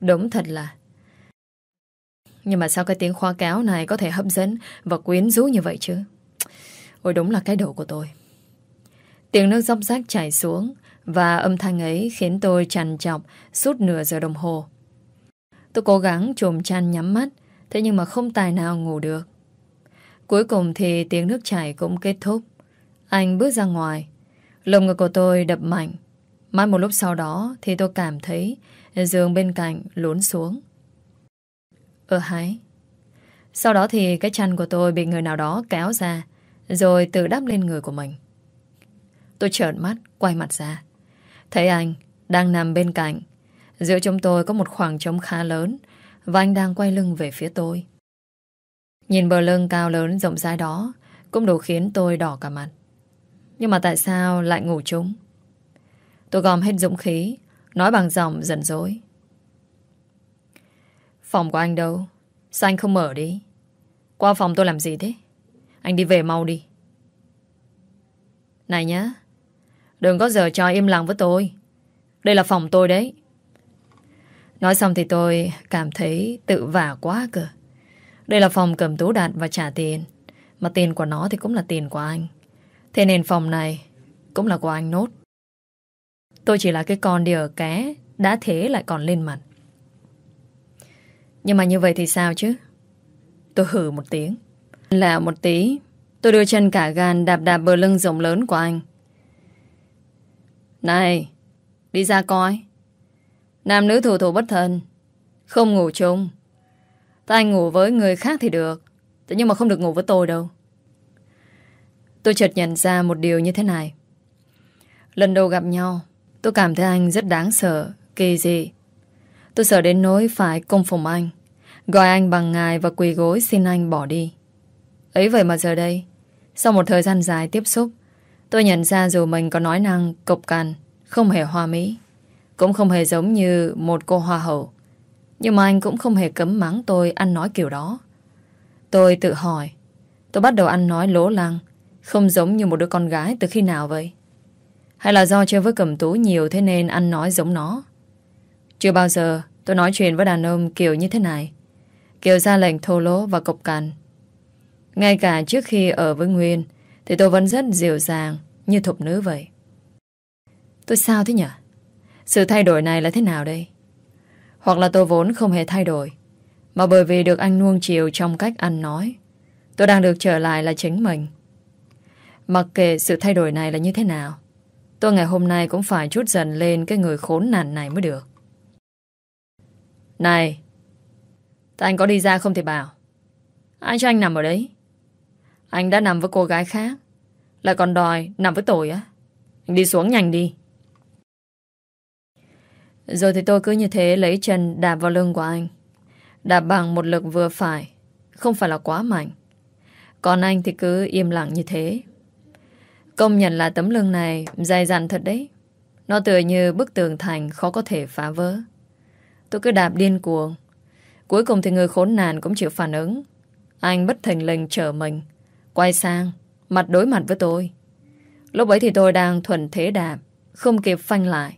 Đúng thật là Nhưng mà sao cái tiếng khoa cáo này Có thể hấp dẫn và quyến rũ như vậy chứ Ôi, đúng là cái đầu của tôi Tiếng nước dốc rác chảy xuống và âm thanh ấy khiến tôi trằn trọc Suốt nửa giờ đồng hồ. Tôi cố gắng trồm chăn nhắm mắt, Thế nhưng mà không tài nào ngủ được. Cuối cùng thì tiếng nước chảy cũng kết thúc. Anh bước ra ngoài. Lồng ngực của tôi đập mạnh. Mãi một lúc sau đó Thì tôi cảm thấy Giường bên cạnh lún xuống. Ơ hái. Sau đó thì cái chăn của tôi Bị người nào đó kéo ra, Rồi tự đắp lên người của mình. Tôi trợn mắt, quay mặt ra. Thấy anh, đang nằm bên cạnh. Giữa chúng tôi có một khoảng trống khá lớn, Và anh đang quay lưng về phía tôi. Nhìn bờ lưng cao lớn rộng rãi đó, Cũng đủ khiến tôi đỏ cả mặt. Nhưng mà tại sao lại ngủ chung? Tôi gom hết dũng khí, Nói bằng giọng giận dỗi. Phòng của anh đâu? Sao anh không mở đi? Qua phòng tôi làm gì thế? Anh đi về mau đi. Này nhá Đừng có giờ cho im lặng với tôi. Đây là phòng tôi đấy. Nói xong thì tôi cảm thấy tự vả quá cơ. Đây là phòng cầm tú đạt và trả tiền. Mà tiền của nó thì cũng là tiền của anh. Thế nên phòng này cũng là của anh nốt. Tôi chỉ là cái con đi ở ké Đã thế lại còn lên mặt. Nhưng mà như vậy thì sao chứ? Tôi hử một tiếng. Lạ một tí. Tôi đưa chân cả gan đạp đạp bờ lưng rộng lớn của anh. Này Đi ra coi Nam nữ thủ thủ bất thân Không ngủ chung Tại anh ngủ với người khác thì được Nhưng mà không được ngủ với tôi đâu Tôi chợt nhận ra một điều như thế này Lần đầu gặp nhau Tôi cảm thấy anh rất đáng sợ, kỳ dị. Tôi sợ đến nỗi phải công phòng anh, gọi anh bằng ngài và quỳ gối xin anh bỏ đi. Ấy vậy mà giờ đây, sau một thời gian dài tiếp xúc, tôi nhận ra dù mình có nói năng cộc cằn, không hề hoa mỹ, cũng không hề giống như một cô hoa hậu. Nhưng mà anh cũng không hề cấm mắng tôi ăn nói kiểu đó. Tôi tự hỏi, tôi bắt đầu ăn nói lố lăng, không giống như một đứa con gái từ khi nào vậy? Hay là do chơi với cầm tú nhiều thế nên ăn nói giống nó Chưa bao giờ tôi nói chuyện với đàn ông kiểu như thế này Kiểu ra lệnh thô lỗ và cộc cằn Ngay cả trước khi ở với Nguyên thì tôi vẫn rất dịu dàng, Như thục nữ vậy Tôi sao thế nhỉ Sự thay đổi này là thế nào đây Hoặc là tôi vốn không hề thay đổi, Mà bởi vì được anh nuông chiều Trong cách ăn nói, Tôi đang được trở lại là chính mình Mặc kệ sự thay đổi này là như thế nào, Tôi ngày hôm nay cũng phải chút dần lên cái người khốn nạn này mới được. Này! Tại anh có đi ra không thì bảo. Ai cho anh nằm ở đấy? Anh đã nằm với cô gái khác. Lại còn đòi nằm với tôi á. Anh đi xuống nhanh đi. Rồi thì tôi cứ như thế lấy chân đạp vào lưng của anh. Đạp bằng một lực vừa phải. Không phải là quá mạnh. Còn anh thì cứ im lặng như thế. Công nhận là tấm lưng này dài dặn thật đấy. Nó tựa như bức tường thành khó có thể phá vỡ. Tôi cứ đạp điên cuồng. Cuối cùng thì người khốn nạn cũng chịu phản ứng. Anh bất thành lệnh chở mình. Quay sang, mặt đối mặt với tôi. Lúc ấy thì tôi đang thuần thế đạp. không kịp phanh lại.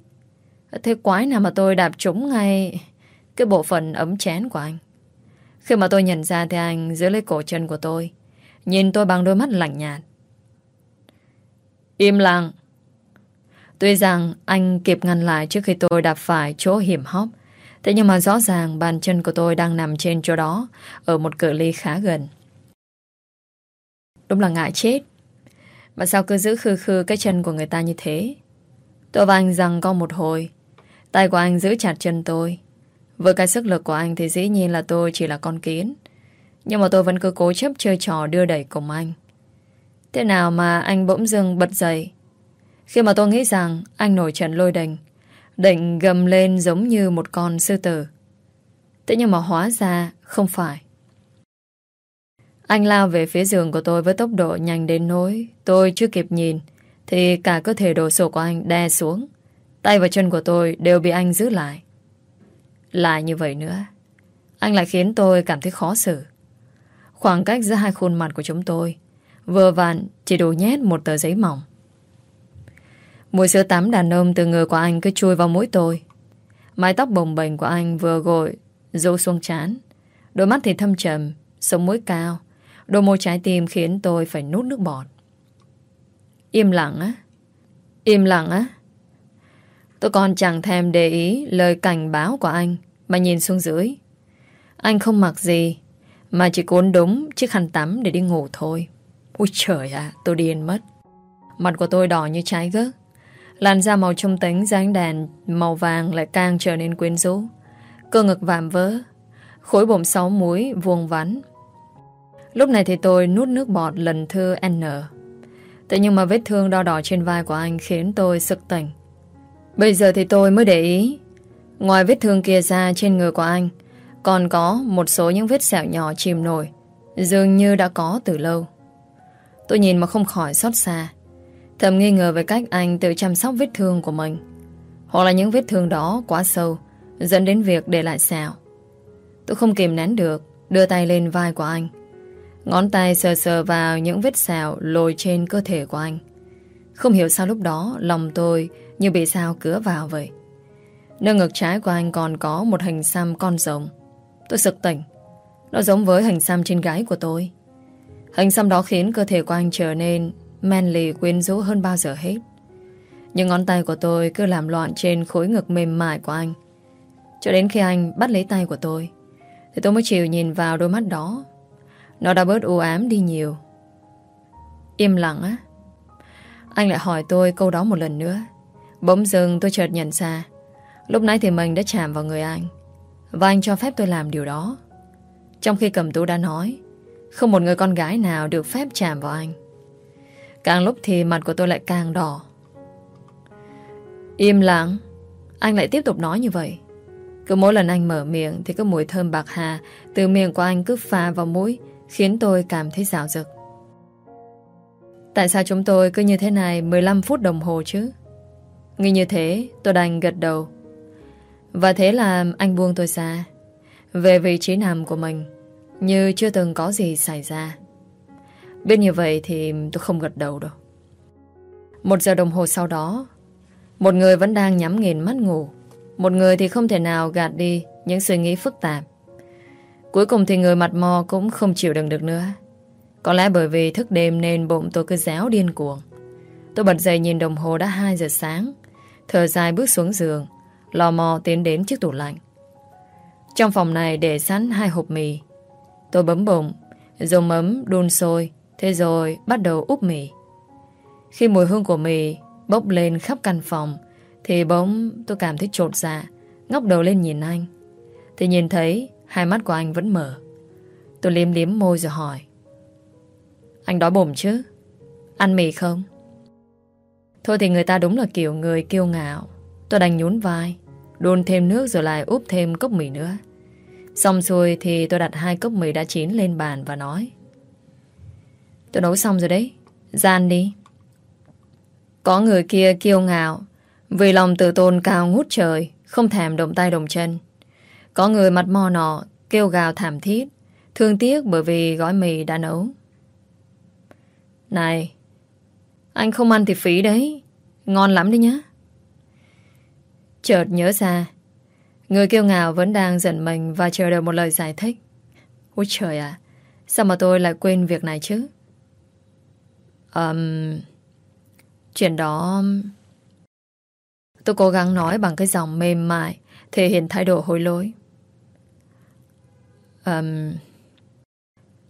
Thế quái nào mà tôi đạp trúng ngay cái bộ phận ấm chén của anh. Khi mà tôi nhận ra thì anh giữ lấy cổ chân của tôi, nhìn tôi bằng đôi mắt lạnh nhạt. Im lặng. Tuy rằng anh kịp ngăn lại trước khi tôi đạp phải chỗ hiểm hóc, thế nhưng mà rõ ràng bàn chân của tôi đang nằm trên chỗ đó, ở một cự ly khá gần. Đúng là ngại chết. Mà sao cứ giữ khư khư cái chân của người ta như thế? Tôi và anh rằng có một hồi, tay của anh giữ chặt chân tôi. Với cái sức lực của anh thì dĩ nhiên là tôi chỉ là con kiến. Nhưng mà tôi vẫn cứ cố chấp chơi trò đưa đẩy cùng anh. Thế nào mà anh bỗng dưng bật dậy Khi mà tôi nghĩ rằng Anh nổi trận lôi đình Định gầm lên giống như một con sư tử Thế nhưng mà hóa ra Không phải anh lao về phía giường của tôi Với tốc độ nhanh đến nỗi Tôi chưa kịp nhìn, Thì cả cơ thể đồ sổ của anh đè xuống. Tay và chân của tôi đều bị anh giữ lại. Lại như vậy nữa, Anh lại khiến tôi cảm thấy khó xử. Khoảng cách giữa hai khuôn mặt của chúng tôi Vừa vặn chỉ đủ nhét một tờ giấy mỏng. Mùi sữa tắm đàn ông từ người của anh cứ chui vào mũi tôi. Mái tóc bồng bềnh của anh vừa gội Râu xuống chán Đôi mắt thì thâm trầm, Sống mũi cao. Đôi môi trái tim khiến tôi phải nút nước bọt Im lặng á Im lặng á Tôi còn chẳng thèm để ý Lời cảnh báo của anh Mà nhìn xuống dưới Anh không mặc gì Mà chỉ cuốn đúng chiếc khăn tắm để đi ngủ thôi Ôi trời ạ, tôi điên mất. Mặt của tôi đỏ như trái gớt. Làn da màu trung tính dáng đèn màu vàng lại càng trở nên quyến rũ. Cơ ngực vạm vỡ. Khối bụng sáu múi vuông vắn. Lúc này thì tôi nuốt nước bọt lần thư N. Thế nhưng mà vết thương đo đỏ trên vai của anh khiến tôi sực tỉnh. Bây giờ thì tôi mới để ý. Ngoài vết thương kia ra trên người của anh, còn có một số những vết sẹo nhỏ chìm nổi, dường như đã có từ lâu. Tôi nhìn mà không khỏi xót xa Thầm nghi ngờ về cách anh tự chăm sóc vết thương của mình Hoặc là những vết thương đó quá sâu Dẫn đến việc để lại sẹo Tôi không kìm nén được Đưa tay lên vai của anh Ngón tay sờ sờ vào những vết sẹo Lồi trên cơ thể của anh Không hiểu sao lúc đó Lòng tôi như bị sao cứa vào vậy Nơi ngực trái của anh còn có Một hình xăm con rồng Tôi sực tỉnh Nó giống với hình xăm trên gái của tôi Hình xăm đó khiến cơ thể của anh trở nên manly quyến rũ hơn bao giờ hết. Những ngón tay của tôi cứ làm loạn trên khối ngực mềm mại của anh. Cho đến khi anh bắt lấy tay của tôi, thì tôi mới chịu nhìn vào đôi mắt đó. Nó đã bớt u ám đi nhiều. Im lặng á. Anh lại hỏi tôi câu đó một lần nữa. Bỗng dưng tôi chợt nhận ra, lúc nãy thì mình đã chạm vào người anh. Và anh cho phép tôi làm điều đó. Trong khi cầm tú đã nói, không một người con gái nào được phép chạm vào anh Càng lúc thì mặt của tôi lại càng đỏ Im lặng Anh lại tiếp tục nói như vậy Cứ mỗi lần anh mở miệng Thì cái mùi thơm bạc hà Từ miệng của anh cứ pha vào mũi Khiến tôi cảm thấy rào rực Tại sao chúng tôi cứ như thế này 15 phút đồng hồ chứ? Nghĩ như thế, tôi đành gật đầu. Và thế là anh buông tôi ra, Về vị trí nằm của mình, như chưa từng có gì xảy ra. Biết như vậy thì tôi không gật đầu đâu. Một giờ đồng hồ sau đó, Một người vẫn đang nhắm nghiền mắt ngủ. Một người thì không thể nào gạt đi Những suy nghĩ phức tạp. Cuối cùng thì người mặt mò cũng không chịu đựng được nữa. Có lẽ bởi vì thức đêm nên bụng tôi cứ réo điên cuồng. Tôi bật dậy nhìn đồng hồ đã 2 giờ sáng. Thở dài bước xuống giường, Lò mò tiến đến chiếc tủ lạnh. Trong phòng này để sẵn hai hộp mì. Tôi bấm bụng Dùng ấm đun sôi, Thế rồi bắt đầu úp mì. Khi mùi hương của mì bốc lên khắp căn phòng, Thì bỗng tôi cảm thấy trột dạ Ngóc đầu lên nhìn anh. Thì nhìn thấy hai mắt của anh vẫn mở. Tôi liếm liếm môi rồi hỏi. Anh đói bụng chứ? Ăn mì không? Thôi thì người ta đúng là kiểu người kiêu ngạo. Tôi đành nhún vai, Đun thêm nước rồi lại úp thêm cốc mì nữa. Xong xuôi thì tôi đặt hai cốc mì đã chín lên bàn và nói. Tôi nấu xong rồi đấy. Gian đi. Có người kia kiêu ngạo, Vì lòng tự tôn cao ngút trời, Không thèm động tay động chân. Có người mặt mò nọ Kêu gào thảm thiết Thương tiếc bởi vì gói mì đã nấu. Này Anh không ăn thì phí đấy Ngon lắm đấy nhá. Chợt nhớ ra Người kiêu ngạo vẫn đang giận mình Và chờ đợi một lời giải thích. Úi trời à Sao mà tôi lại quên việc này chứ? Um, Chuyện đó Tôi cố gắng nói bằng cái giọng mềm mại Thể hiện thái độ hối lỗi um,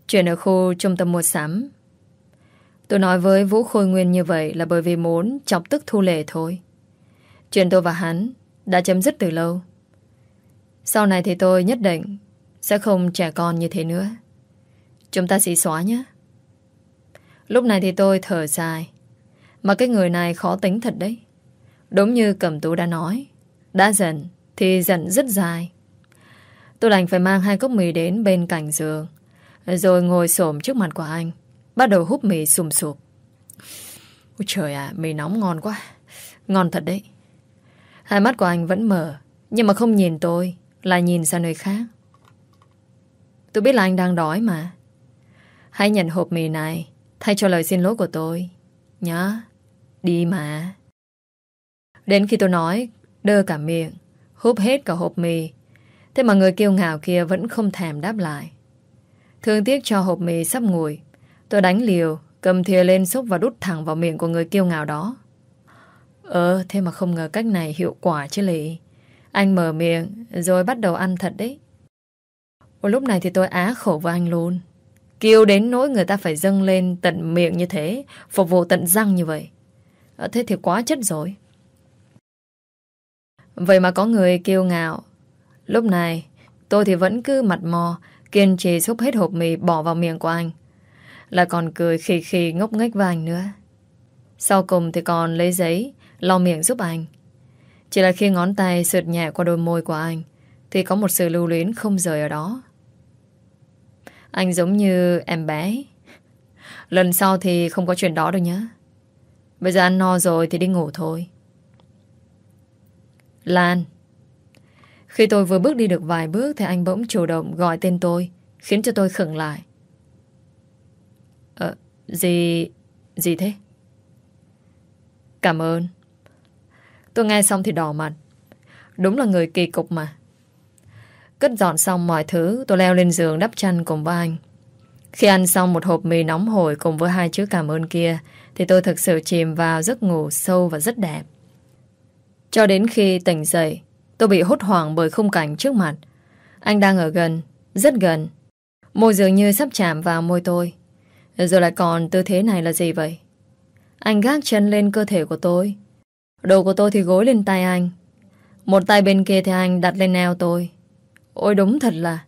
Chuyện ở khu trung tâm mua sắm. Tôi nói với Vũ Khôi Nguyên như vậy Là bởi vì muốn chọc tức thu lệ thôi. Chuyện tôi và hắn Đã chấm dứt từ lâu. Sau này thì tôi nhất định Sẽ không trẻ con như thế nữa. Chúng ta xí xóa nhé. Lúc này thì tôi thở dài. Mà cái người này khó tính thật đấy. Đúng như Cẩm Tú đã nói Đã giận thì giận rất dài. Tôi đành phải mang hai cốc mì đến bên cạnh giường, Rồi ngồi xổm trước mặt của anh, Bắt đầu hút mì sùm sụp. Ôi trời ạ, Mì nóng ngon quá, Ngon thật đấy. Hai mắt của anh vẫn mở, Nhưng mà không nhìn tôi Là nhìn sang nơi khác. Tôi biết là anh đang đói mà. Hãy nhận hộp mì này, Thay cho lời xin lỗi của tôi, Nhá. Đi mà. Đến khi tôi nói Đơ cả miệng, Húp hết cả hộp mì Thế mà người kiêu ngạo kia vẫn không thèm đáp lại. Thương tiếc cho hộp mì sắp nguội, Tôi đánh liều, Cầm thìa lên xúc và đút thẳng vào miệng của người kiêu ngạo đó. Ờ thế mà không ngờ cách này hiệu quả chứ lì Anh mở miệng, Rồi bắt đầu ăn thật đấy. Một lúc này thì tôi á khổ với anh luôn. Kêu đến nỗi người ta phải dâng lên tận miệng như thế, Phục vụ tận răng như vậy. Ờ, thế thì quá chất rồi. Vậy mà có người kiêu ngạo Lúc này, Tôi thì vẫn cứ mặt mò, Kiên trì xúc hết hộp mì bỏ vào miệng của anh. Lại còn cười khì khì ngốc nghếch với anh nữa. Sau cùng thì còn lấy giấy, Lau miệng giúp anh. Chỉ là khi ngón tay sượt nhẹ qua đôi môi của anh, Thì có một sự lưu luyến không rời ở đó. Anh giống như em bé. Lần sau thì không có chuyện đó đâu nhé Bây giờ ăn no rồi thì đi ngủ thôi. Lan. Khi tôi vừa bước đi được vài bước Thì anh bỗng chủ động gọi tên tôi Khiến cho tôi khựng lại. Ờ, gì... gì thế? Cảm ơn. Tôi nghe xong thì đỏ mặt. Đúng là người kỳ cục mà. Cất dọn xong mọi thứ Tôi leo lên giường đắp chăn cùng với anh. Khi ăn xong một hộp mì nóng hổi Cùng với hai chữ cảm ơn kia Thì tôi thực sự chìm vào giấc ngủ sâu và rất đẹp. Cho đến khi tỉnh dậy, tôi bị hốt hoảng bởi khung cảnh trước mặt. Anh đang ở gần, rất gần. Môi dường như sắp chạm vào môi tôi. Rồi lại còn tư thế này là gì vậy? Anh gác chân lên cơ thể của tôi. Đầu của tôi thì gối lên tay anh. Một tay bên kia thì anh đặt lên eo tôi. Ôi đúng thật là...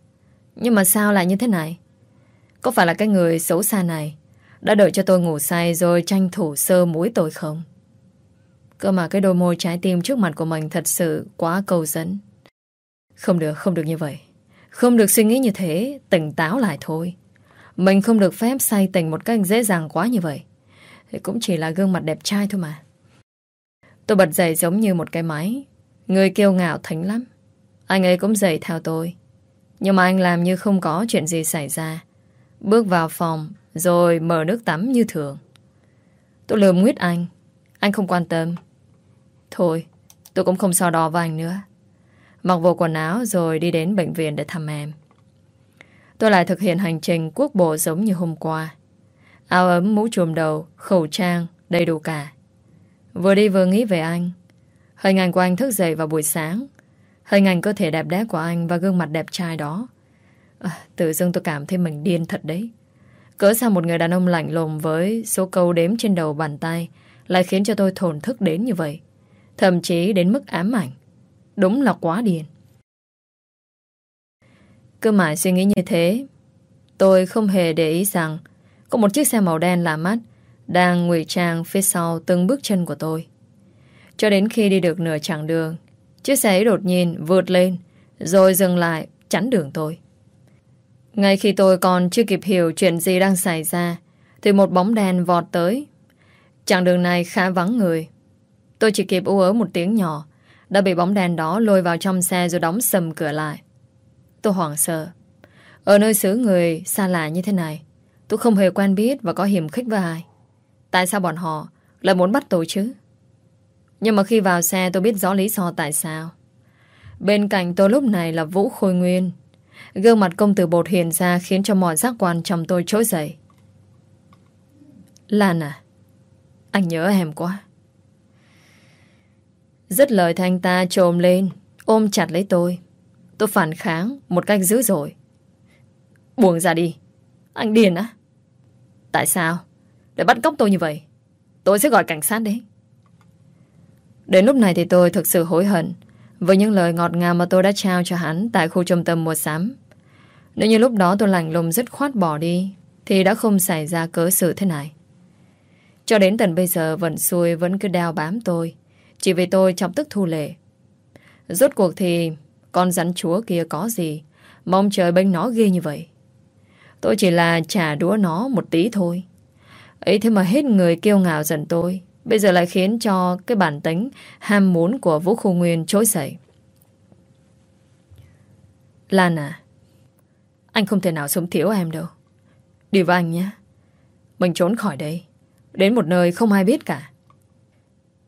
Nhưng mà sao lại như thế này? Có phải là cái người xấu xa này đã đợi cho tôi ngủ say rồi tranh thủ sơ mũi tôi không? Cơ mà cái đôi môi trái tim trước mặt của mình thật sự quá cầu dẫn. Không được, không được như vậy. Không được suy nghĩ như thế, tỉnh táo lại thôi. Mình không được phép say tình một cách dễ dàng quá như vậy. Thì cũng chỉ là gương mặt đẹp trai thôi mà. Tôi bật dậy giống như một cái máy. Người kiêu ngạo thánh lắm. Anh ấy cũng dậy theo tôi. Nhưng mà anh làm như không có chuyện gì xảy ra. Bước vào phòng, rồi mở nước tắm như thường. Tôi lườm nguyết anh. Anh không quan tâm. Thôi, tôi cũng không so đo với anh nữa. Mặc vô quần áo rồi đi đến bệnh viện để thăm em. Tôi lại thực hiện hành trình quốc bộ giống như hôm qua. Áo ấm, mũ trùm đầu, khẩu trang, đầy đủ cả. Vừa đi vừa nghĩ về anh. Hình ảnh của anh thức dậy vào buổi sáng. Hình ảnh cơ thể đẹp đẽ của anh và gương mặt đẹp trai đó. À, tự dưng tôi cảm thấy mình điên thật đấy. Cỡ sao một người đàn ông lạnh lùng với số câu đếm trên đầu bàn tay lại khiến cho tôi thổn thức đến như vậy. Thậm chí đến mức ám ảnh. Đúng là quá điên. Cứ mãi suy nghĩ như thế, Tôi không hề để ý rằng Có một chiếc xe màu đen lạ mắt Đang ngụy trang phía sau từng bước chân của tôi. Cho đến khi đi được nửa chặng đường, Chiếc xe ấy đột nhiên vượt lên Rồi dừng lại chắn đường tôi. Ngay khi tôi còn chưa kịp hiểu chuyện gì đang xảy ra, Thì một bóng đèn vọt tới. Chặng đường này khá vắng người. Tôi chỉ kịp u ớ một tiếng nhỏ Đã bị bóng đèn đó lôi vào trong xe Rồi đóng sầm cửa lại Tôi hoảng sợ Ở nơi xứ người xa lạ như thế này Tôi không hề quen biết và có hiểm khích với ai Tại sao bọn họ lại muốn bắt tôi chứ Nhưng mà khi vào xe tôi biết rõ lý do tại sao. Bên cạnh tôi lúc này là Vũ Khôi Nguyên. Gương mặt công tử bột hiền ra khiến cho mọi giác quan trong tôi trỗi dậy. Lan à, anh nhớ em quá. Dứt lời thì anh ta trồm lên, ôm chặt lấy tôi. Tôi phản kháng một cách dữ dội. Buông ra đi. Anh điên á? Tại sao? Để bắt cóc tôi như vậy? Tôi sẽ gọi cảnh sát đấy. Đến lúc này thì tôi thực sự hối hận với những lời ngọt ngào mà tôi đã trao cho hắn tại khu trung tâm mua sắm. Nếu như lúc đó tôi lành lùng dứt khoát bỏ đi thì đã không xảy ra cớ sự thế này. Cho đến tận bây giờ vẫn xuôi vẫn cứ đeo bám tôi chỉ vì tôi chọc tức thu lệ. Rốt cuộc thì con rắn chúa kia có gì mong trời bênh nó ghê như vậy. Tôi chỉ là trả đũa nó một tí thôi. Ấy thế mà hết người kiêu ngạo dần tôi Bây giờ lại khiến cho cái bản tính ham muốn của Vũ Khu Nguyên trỗi dậy. Lan à, anh không thể nào sống thiếu em đâu. Đi với anh nhé. Mình trốn khỏi đây. Đến một nơi không ai biết cả.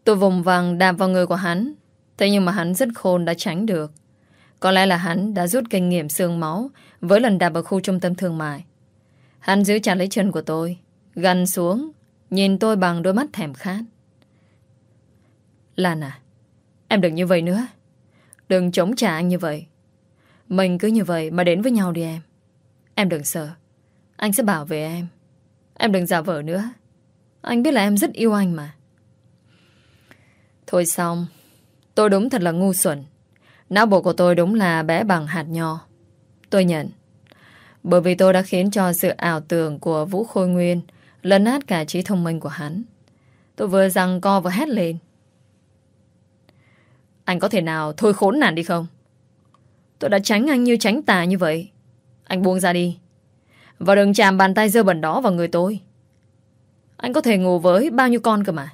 Tôi vùng vàng đạp vào người của hắn. Thế nhưng mà hắn rất khôn đã tránh được. Có lẽ là hắn đã rút kinh nghiệm xương máu với lần đạp ở khu trung tâm thương mại. Hắn giữ chặt lấy chân của tôi, gần xuống, nhìn tôi bằng đôi mắt thèm khát. Lan à, em đừng như vậy nữa. Đừng chống trả anh như vậy. Mình cứ như vậy mà đến với nhau đi em. Em đừng sợ. Anh sẽ bảo vệ em. Em đừng giả vờ nữa. Anh biết là em rất yêu anh mà. Thôi xong. Tôi đúng thật là ngu xuẩn. Não bộ của tôi đúng là bé bằng hạt nho. Tôi nhận. Bởi vì tôi đã khiến cho sự ảo tưởng của Vũ Khôi Nguyên lấn át cả trí thông minh của hắn. Tôi vừa răng co vừa hét lên. Anh có thể nào thôi khốn nạn đi không? Tôi đã tránh anh như tránh tà như vậy. Anh buông ra đi. Và đừng chạm bàn tay dơ bẩn đó vào người tôi. Anh có thể ngủ với bao nhiêu con cơ mà.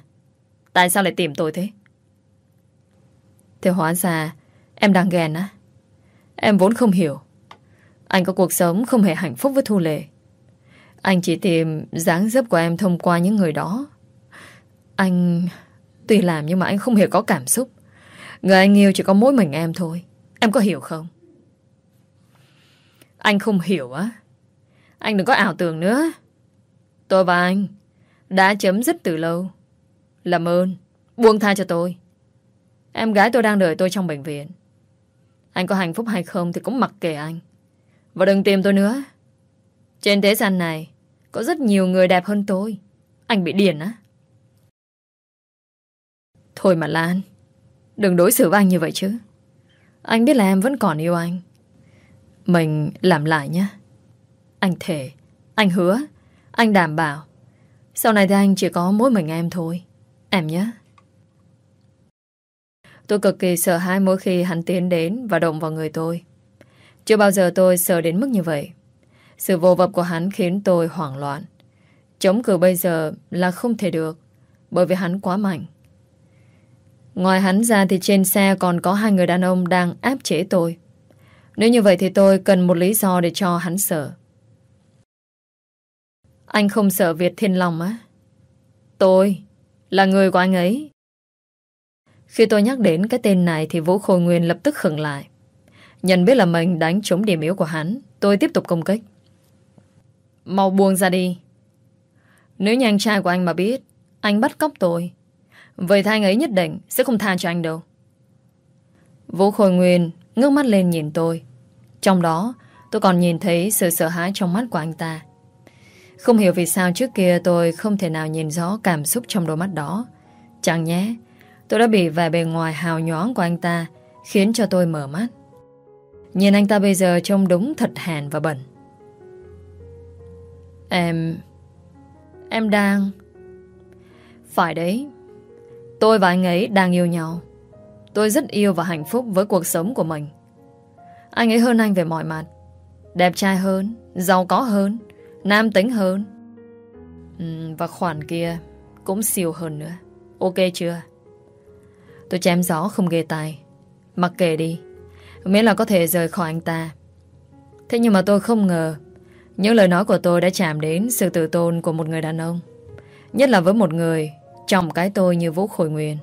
Tại sao lại tìm tôi thế? Thế hóa ra, em đang ghen á. Em vốn không hiểu. Anh có cuộc sống không hề hạnh phúc với Thu Lệ. Anh chỉ tìm dáng dấp của em thông qua những người đó. Anh... Tuy làm nhưng mà anh không hề có cảm xúc. Người anh yêu chỉ có mỗi mình em thôi Em có hiểu không Anh không hiểu á Anh đừng có ảo tưởng nữa Tôi và anh Đã chấm dứt từ lâu Làm ơn, Buông tha cho tôi Em gái tôi đang đợi tôi trong bệnh viện. Anh có hạnh phúc hay không Thì cũng mặc kệ anh. Và đừng tìm tôi nữa. Trên thế gian này, Có rất nhiều người đẹp hơn tôi. Anh bị điền á. Thôi mà Lan, Đừng đối xử với anh như vậy chứ. Anh biết là em vẫn còn yêu anh. Mình làm lại nhé. Anh thề, Anh hứa, Anh đảm bảo. Sau này thì anh chỉ có mỗi mình em thôi. Em nhé. Tôi cực kỳ sợ hãi mỗi khi hắn tiến đến và động vào người tôi. Chưa bao giờ tôi sợ đến mức như vậy. Sự vô vập của hắn khiến tôi hoảng loạn. Chống cử bây giờ là không thể được, bởi vì hắn quá mạnh. Ngoài hắn ra thì trên xe còn có hai người đàn ông đang áp chế tôi. Nếu như vậy thì tôi cần một lý do để cho hắn sợ. Anh không sợ Việt Thiên Long á? Tôi là người của anh ấy. Khi tôi nhắc đến cái tên này thì Vũ Khôi Nguyên lập tức khẩn lại. Nhận biết là mình đánh trúng điểm yếu của hắn, tôi tiếp tục công kích. Mau buông ra đi. Nếu như anh trai của anh mà biết, anh bắt cóc tôi, Vậy thì anh ấy nhất định sẽ không tha cho anh đâu. Vũ Khôi Nguyên ngước mắt lên nhìn tôi. Trong đó, tôi còn nhìn thấy sự sợ hãi trong mắt của anh ta. Không hiểu vì sao trước kia tôi không thể nào nhìn rõ cảm xúc trong đôi mắt đó. Chẳng nhé, tôi đã bị vẻ bề ngoài hào nhoáng của anh ta khiến cho tôi mở mắt. Nhìn anh ta bây giờ trông đúng thật hèn và bẩn. Em... Em đang... Phải đấy, Tôi và anh ấy đang yêu nhau. Tôi rất yêu và hạnh phúc với cuộc sống của mình. Anh ấy hơn anh về mọi mặt Đẹp trai hơn Giàu có hơn Nam tính hơn. Ừ, Và khoản kia Cũng siêu hơn nữa. Ok chưa? Tôi chém gió không ghê tài Mặc kệ đi Miễn là có thể rời khỏi anh ta Thế nhưng mà tôi không ngờ Những lời nói của tôi đã chạm đến Sự tự tôn của một người đàn ông Nhất là với một người Trọng cái tôi như Vũ Khôi Nguyên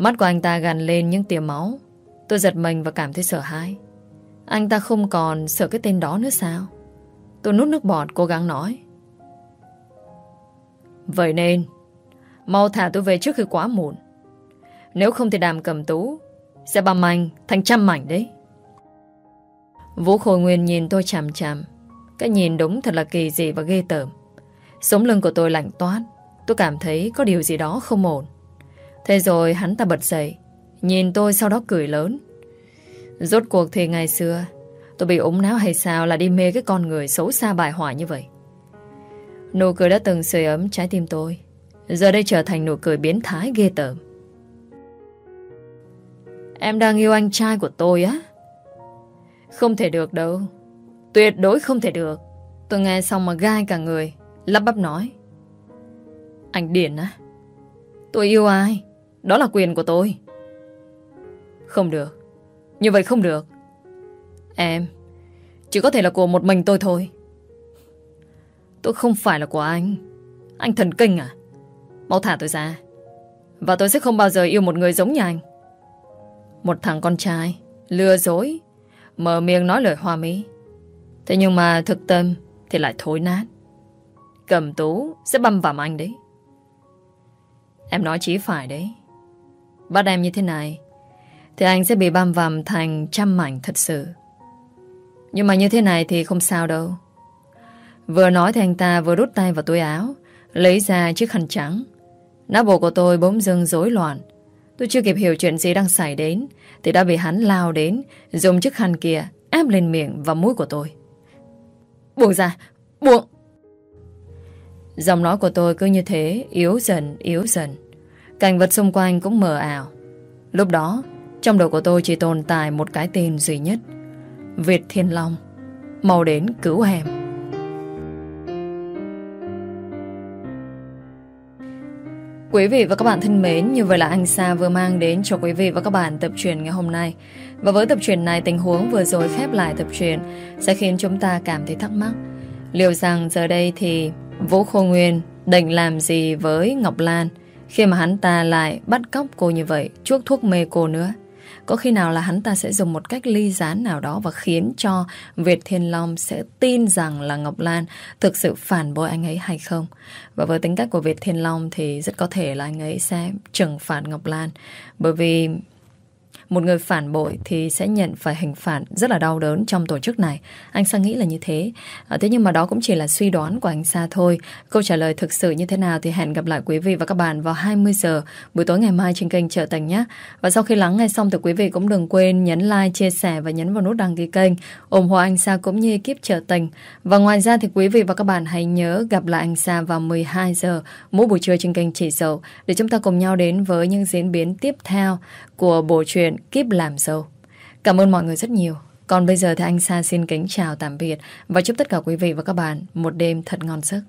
Mắt của anh ta gằn lên những tia máu. Tôi giật mình và cảm thấy sợ hãi. Anh ta không còn sợ cái tên đó nữa sao? Tôi nút nước bọt cố gắng nói. Vậy nên, mau thả tôi về trước khi quá muộn. Nếu không thì đàm cầm tú sẽ băm anh thành trăm mảnh đấy. Vũ Khôi Nguyên nhìn tôi chằm chằm. Cái nhìn đúng thật là kỳ dị và ghê tởm. Sống lưng của tôi lạnh toát. Tôi cảm thấy có điều gì đó không ổn. Thế rồi hắn ta bật dậy. Nhìn tôi sau đó cười lớn. Rốt cuộc thì ngày xưa, tôi bị ống não hay sao là đi mê cái con người xấu xa bài hỏa như vậy. Nụ cười đã từng sưởi ấm trái tim tôi. Giờ đây trở thành nụ cười biến thái ghê tởm. Em đang yêu anh trai của tôi á? Không thể được đâu. Tuyệt đối không thể được. Tôi nghe xong mà gai cả người. Lắp bắp nói. Anh điển á? Tôi yêu ai? Đó là quyền của tôi. Không được. Như vậy không được. Em, chỉ có thể là của một mình tôi thôi. Tôi không phải là của anh. Anh thần kinh à? Mau thả tôi ra. Và tôi sẽ không bao giờ yêu một người giống như anh. Một thằng con trai, lừa dối, mở miệng nói lời hoa mỹ. Thế nhưng mà thực tâm thì lại thối nát. Cầm tú sẽ băm vằm anh đấy. Em nói chí phải đấy. Bắt em như thế này thì anh sẽ bị băm vằm thành trăm mảnh thật sự. Nhưng mà như thế này thì không sao đâu. Vừa nói thì anh ta vừa rút tay vào túi áo, lấy ra chiếc khăn trắng. nắp bộ của tôi bỗng dưng rối loạn. Tôi chưa kịp hiểu chuyện gì đang xảy đến, thì đã bị hắn lao đến, dùng chiếc khăn kia áp lên miệng và mũi của tôi. Buông ra, buông! Giọng nói của tôi cứ như thế, yếu dần, yếu dần. Cảnh vật xung quanh cũng mờ ảo. Lúc đó, trong đầu của tôi chỉ tồn tại một cái tên duy nhất. Việt Thiên Long. Mau đến cứu em. Quý vị và các bạn thân mến, như vậy là anh Sa vừa mang đến cho quý vị và các bạn tập truyện ngày hôm nay. Và với tập truyện này, tình huống vừa rồi khép lại tập truyện sẽ khiến chúng ta cảm thấy thắc mắc. Liệu rằng giờ đây thì Vũ Khô Nguyên định làm gì với Ngọc Lan khi mà hắn ta lại bắt cóc cô như vậy, chuốc thuốc mê cô nữa? Có khi nào là hắn ta sẽ dùng một cách ly gián nào đó và khiến cho Việt Thiên Long sẽ tin rằng là Ngọc Lan thực sự phản bội anh ấy hay không? Và với tính cách của Việt Thiên Long thì rất có thể là anh ấy sẽ trừng phạt Ngọc Lan. Bởi vì một người phản bội thì sẽ nhận phải hình phạt rất là đau đớn trong tổ chức này. Anh Sa nghĩ là như thế. À, thế nhưng mà đó cũng chỉ là suy đoán của anh Sa thôi. Câu trả lời thực sự như thế nào thì hẹn gặp lại quý vị và các bạn vào 20 giờ buổi tối ngày mai trên kênh Trợ tành nhé. Và sau khi lắng nghe xong thì quý vị cũng đừng quên nhấn like, chia sẻ và nhấn vào nút đăng ký kênh ủng hộ anh Sa cũng như ekip Trợ tành Và ngoài ra thì quý vị và các bạn hãy nhớ gặp lại anh Sa vào 12 giờ mỗi buổi trưa trên kênh Chỉ Dầu để chúng ta cùng nhau đến với những diễn biến tiếp theo của bộ truyện Kiếp Làm Dâu. Cảm ơn mọi người rất nhiều. Còn bây giờ thì anh Sa xin kính chào tạm biệt và chúc tất cả quý vị và các bạn một đêm thật ngon giấc.